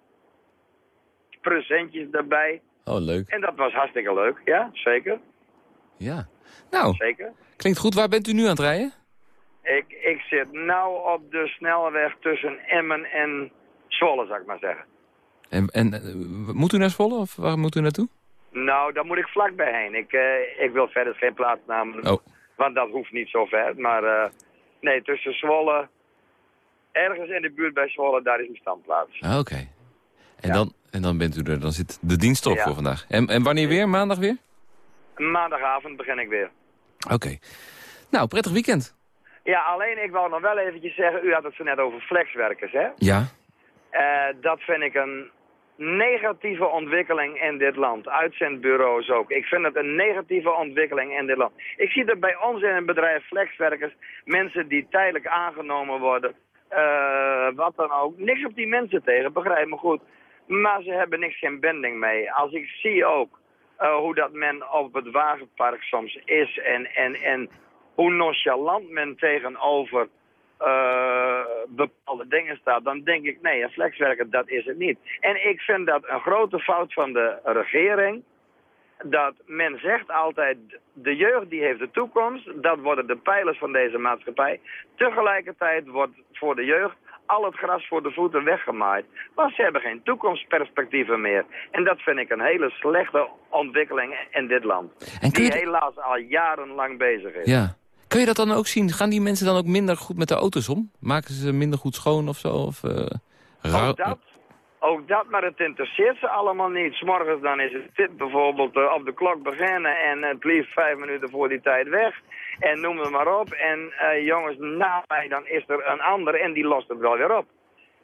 presentjes daarbij. Oh, leuk. En dat was hartstikke leuk, ja, zeker. Ja. Nou, Zeker. klinkt goed. Waar bent u nu aan het rijden? Ik, ik zit nou op de snelweg tussen Emmen en Zwolle, zou ik maar zeggen. En, en moet u naar Zwolle of waar moet u naartoe? Nou, daar moet ik vlakbij heen. Ik, eh, ik wil verder geen plaatsnamen, Oh. want dat hoeft niet zo ver. Maar eh, nee, tussen Zwolle, ergens in de buurt bij Zwolle, daar is mijn standplaats. Ah, Oké. En, dan, en dan bent u er, dan zit de dienst Ja. voor vandaag. En, en wanneer weer? Maandag weer? Maandagavond begin ik weer. Oké. Nou, prettig weekend. Ja, alleen ik wou nog wel eventjes zeggen, u had het zo net over flexwerkers, hè? Ja. Eh, dat vind ik een negatieve ontwikkeling in dit land. Uitzendbureaus ook. Ik vind het een negatieve ontwikkeling in dit land. Ik zie er bij ons in het bedrijf flexwerkers, mensen die tijdelijk aangenomen worden, eh, wat dan ook. Niks op die mensen tegen, begrijp me goed. Maar ze hebben niks geen binding mee. Als ik zie ook eh, hoe dat men op het wagenpark soms is en, en, en hoe nonchalant men tegenover eh, bepaalde dingen staat, dan denk ik, nee, een flexwerker, dat is het niet. En ik vind dat een grote fout van de regering, dat men zegt altijd, de jeugd die heeft de toekomst, dat worden de pijlers van deze maatschappij. Tegelijkertijd wordt voor de jeugd al het gras voor de voeten weggemaaid. Maar ze hebben geen toekomstperspectieven meer. En dat vind ik een hele slechte ontwikkeling in dit land. En je die helaas al jarenlang bezig is. Ja. Kun je dat dan ook zien? Gaan die mensen dan ook minder goed met de auto's om? Maken ze minder goed schoon of zo? Of, eh, Ook dat, ook dat, maar het interesseert ze allemaal niet. Morgens dan is het dit bijvoorbeeld eh, op de klok beginnen en het liefst vijf minuten voor die tijd weg. En noem het maar op. En eh, jongens, na mij dan is er een ander en die lost het wel weer op.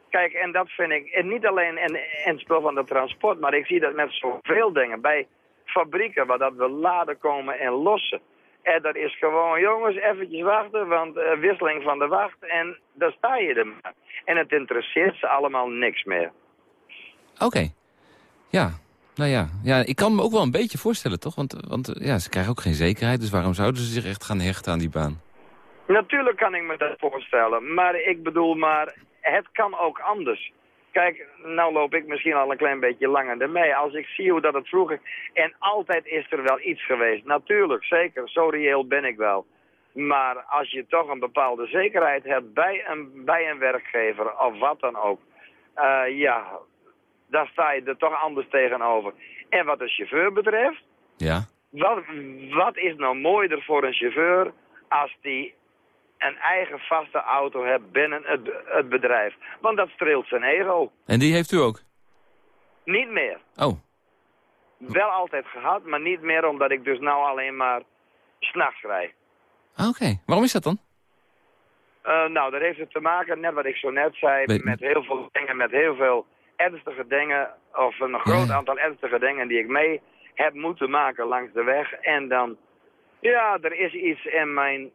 Kijk, en dat vind ik, en niet alleen in, in het spel van de transport, maar ik zie dat met zoveel dingen. Bij fabrieken waar dat we laden komen en lossen. En dat is gewoon, jongens, eventjes wachten, want eh, wisseling van de wacht en daar sta je er maar. En het interesseert ze allemaal niks meer. Oké. Ja. Nou ja. ja, ik kan me ook wel een beetje voorstellen, toch? Want, want eh, ja, ze krijgen ook geen zekerheid, dus waarom zouden ze zich echt gaan hechten aan die baan? Natuurlijk kan ik me dat voorstellen, maar ik bedoel maar, het kan ook anders. Kijk, nou loop ik misschien al een klein beetje langer ermee. Als ik zie hoe dat het vroeger... En altijd is er wel iets geweest. Natuurlijk, zeker. Zo reëel ben ik wel. Maar als je toch een bepaalde zekerheid hebt bij een, bij een werkgever of wat dan ook. eh, ja, daar sta je er toch anders tegenover. En wat de chauffeur betreft, Ja. wat, wat is nou mooier voor een chauffeur als die een eigen vaste auto hebt binnen het, het bedrijf? Want dat streelt zijn ego. En die heeft u ook? Niet meer. Oh. Wel altijd gehad, maar niet meer omdat ik dus nou alleen maar s'nachts rijd. Ah, Oké. Waarom is dat dan? Eh, nou, dat heeft het te maken, net wat ik zo net zei, Weet- met heel veel dingen, met heel veel ernstige dingen, of een groot Ja. aantal ernstige dingen die ik mee heb moeten maken langs de weg. En dan, ja, er is iets in mijn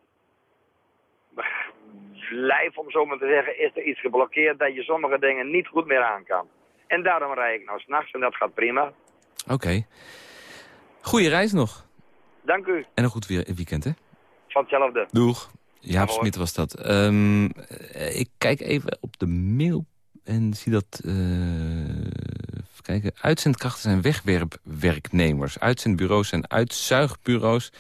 lijf, om zo maar te zeggen, is er iets geblokkeerd dat je sommige dingen niet goed meer aan kan. En daarom rijd ik nou s'nachts en dat gaat prima. Oké. Goeie reis nog. Dank u. En een goed weekend, hè? Van hetzelfde. Doeg. Jaap. Smit was dat. Ehm, eh, ik kijk even op de mail en zie dat... eh, even kijken. Uitzendkrachten zijn wegwerpwerknemers. Uitzendbureaus zijn uitzuigbureaus.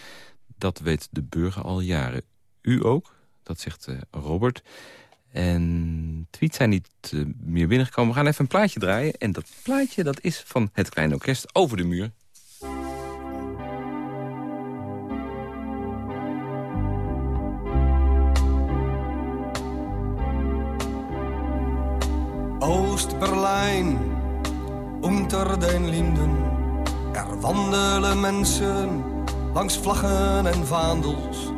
Dat weet de burger al jaren. U ook? Dat zegt eh, Robert. En tweets zijn niet eh, meer binnengekomen. We gaan even een plaatje draaien. En dat plaatje dat is van het Kleine Orkest over de muur. Oost-Berlijn, unter den Linden. Er wandelen mensen langs vlaggen en vaandels.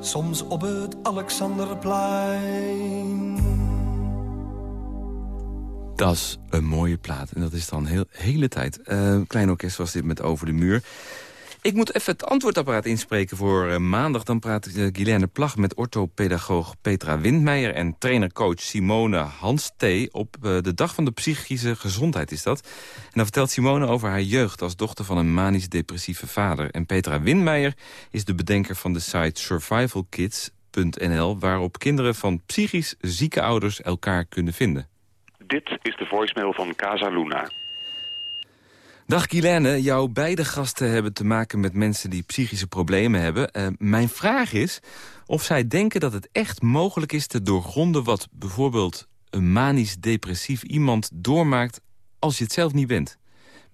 soms op het Alexanderplein. Dat is een mooie plaat. En dat is dan heel hele tijd. Uh, klein orkest was dit met Over de Muur. Ik moet even het antwoordapparaat inspreken voor uh, maandag. Dan praat uh, Guilaine Plag met orthopedagoog Petra Windmeijer... en trainercoach Simone Hans T. op uh, de dag van de psychische gezondheid is dat. En dan vertelt Simone over haar jeugd als dochter van een manisch-depressieve vader. En Petra Windmeijer is de bedenker van de site survivalkids.nl... waarop kinderen van psychisch zieke ouders elkaar kunnen vinden. Dit is de voicemail van Casa Luna. Dag Guilaine, jouw beide gasten hebben te maken met mensen die psychische problemen hebben. Uh, mijn vraag is of zij denken dat het echt mogelijk is te doorgronden... wat bijvoorbeeld een manisch-depressief iemand doormaakt als je het zelf niet bent.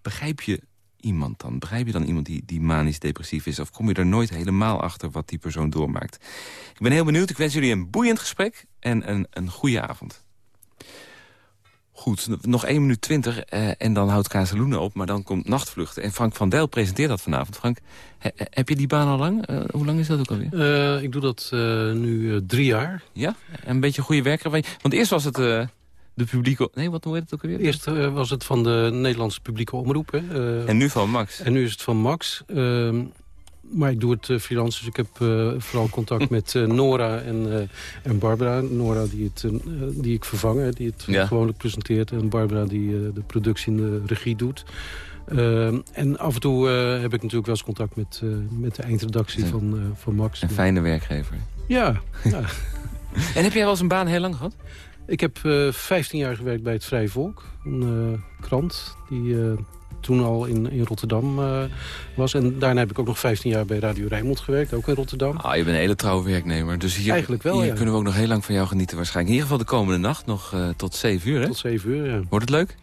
Begrijp je iemand dan? Begrijp je dan iemand die, die manisch-depressief is? Of kom je er nooit helemaal achter wat die persoon doormaakt? Ik ben heel benieuwd. Ik wens jullie een boeiend gesprek en een, een goede avond. Goed, nog 1 minuut 20 uh, en dan houdt Kazeloenen op, maar dan komt Nachtvluchten. En Frank van Dijl presenteert dat vanavond. Frank, he, heb je die baan al lang? Uh, hoe lang is dat ook alweer? Uh, ik doe dat nu drie jaar. Ja? Een beetje goede werker? Want eerst was het de publieke... Nee, wat hoe heet het ook alweer? Eerst was het van de Nederlandse publieke omroep. Hè. en nu van Max? En nu is het van Max. Maar ik doe het uh, freelance, dus ik heb uh, vooral contact met uh, Nora en, en Barbara. Nora die, het, die ik vervang, die het ja. gewoonlijk presenteert. En Barbara die de productie en de regie doet. En af en toe heb ik natuurlijk wel eens contact met, met de eindredactie ja. van, van Max. Een fijne werkgever. Ja. ja. en heb jij wel eens een baan heel lang gehad? Ik heb 15 jaar gewerkt bij het Vrij Volk. Een krant die toen al in, in Rotterdam uh, was. En daarna heb ik ook nog 15 jaar bij Radio Rijnmond gewerkt, ook in Rotterdam. Ah, je bent een hele trouwe werknemer. Dus hier, Eigenlijk wel, hier ja. kunnen we ook nog heel lang van jou genieten waarschijnlijk. In ieder geval de komende nacht nog uh, tot 7 uur, hè? Tot 7 uur, ja. Wordt het leuk?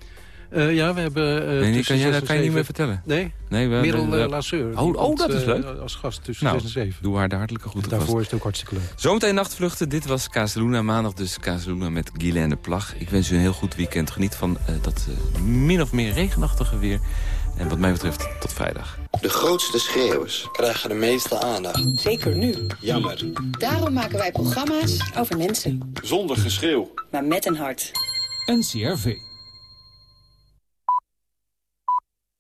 Uh, ja, we hebben... Uh, nee, kan jij, dat kan je niet meer vertellen. Nee? nee we Merel uh, Lasseur. Oh, oh, dat is leuk. als gast tussen nou, 6 en 7. Doe haar de hartelijke groeten Daarvoor is het ook hartstikke leuk. Zometeen nachtvluchten. Dit was Casaluna. Maandag dus Casaluna met Guylaine Plag. Ik wens u een heel goed weekend. Geniet van dat min of meer regenachtige weer. En wat mij betreft tot vrijdag. De grootste schreeuwers krijgen de meeste aandacht. Zeker nu. Jammer. Daarom maken wij programma's over mensen. Zonder geschreeuw. Maar met een hart. NCRV.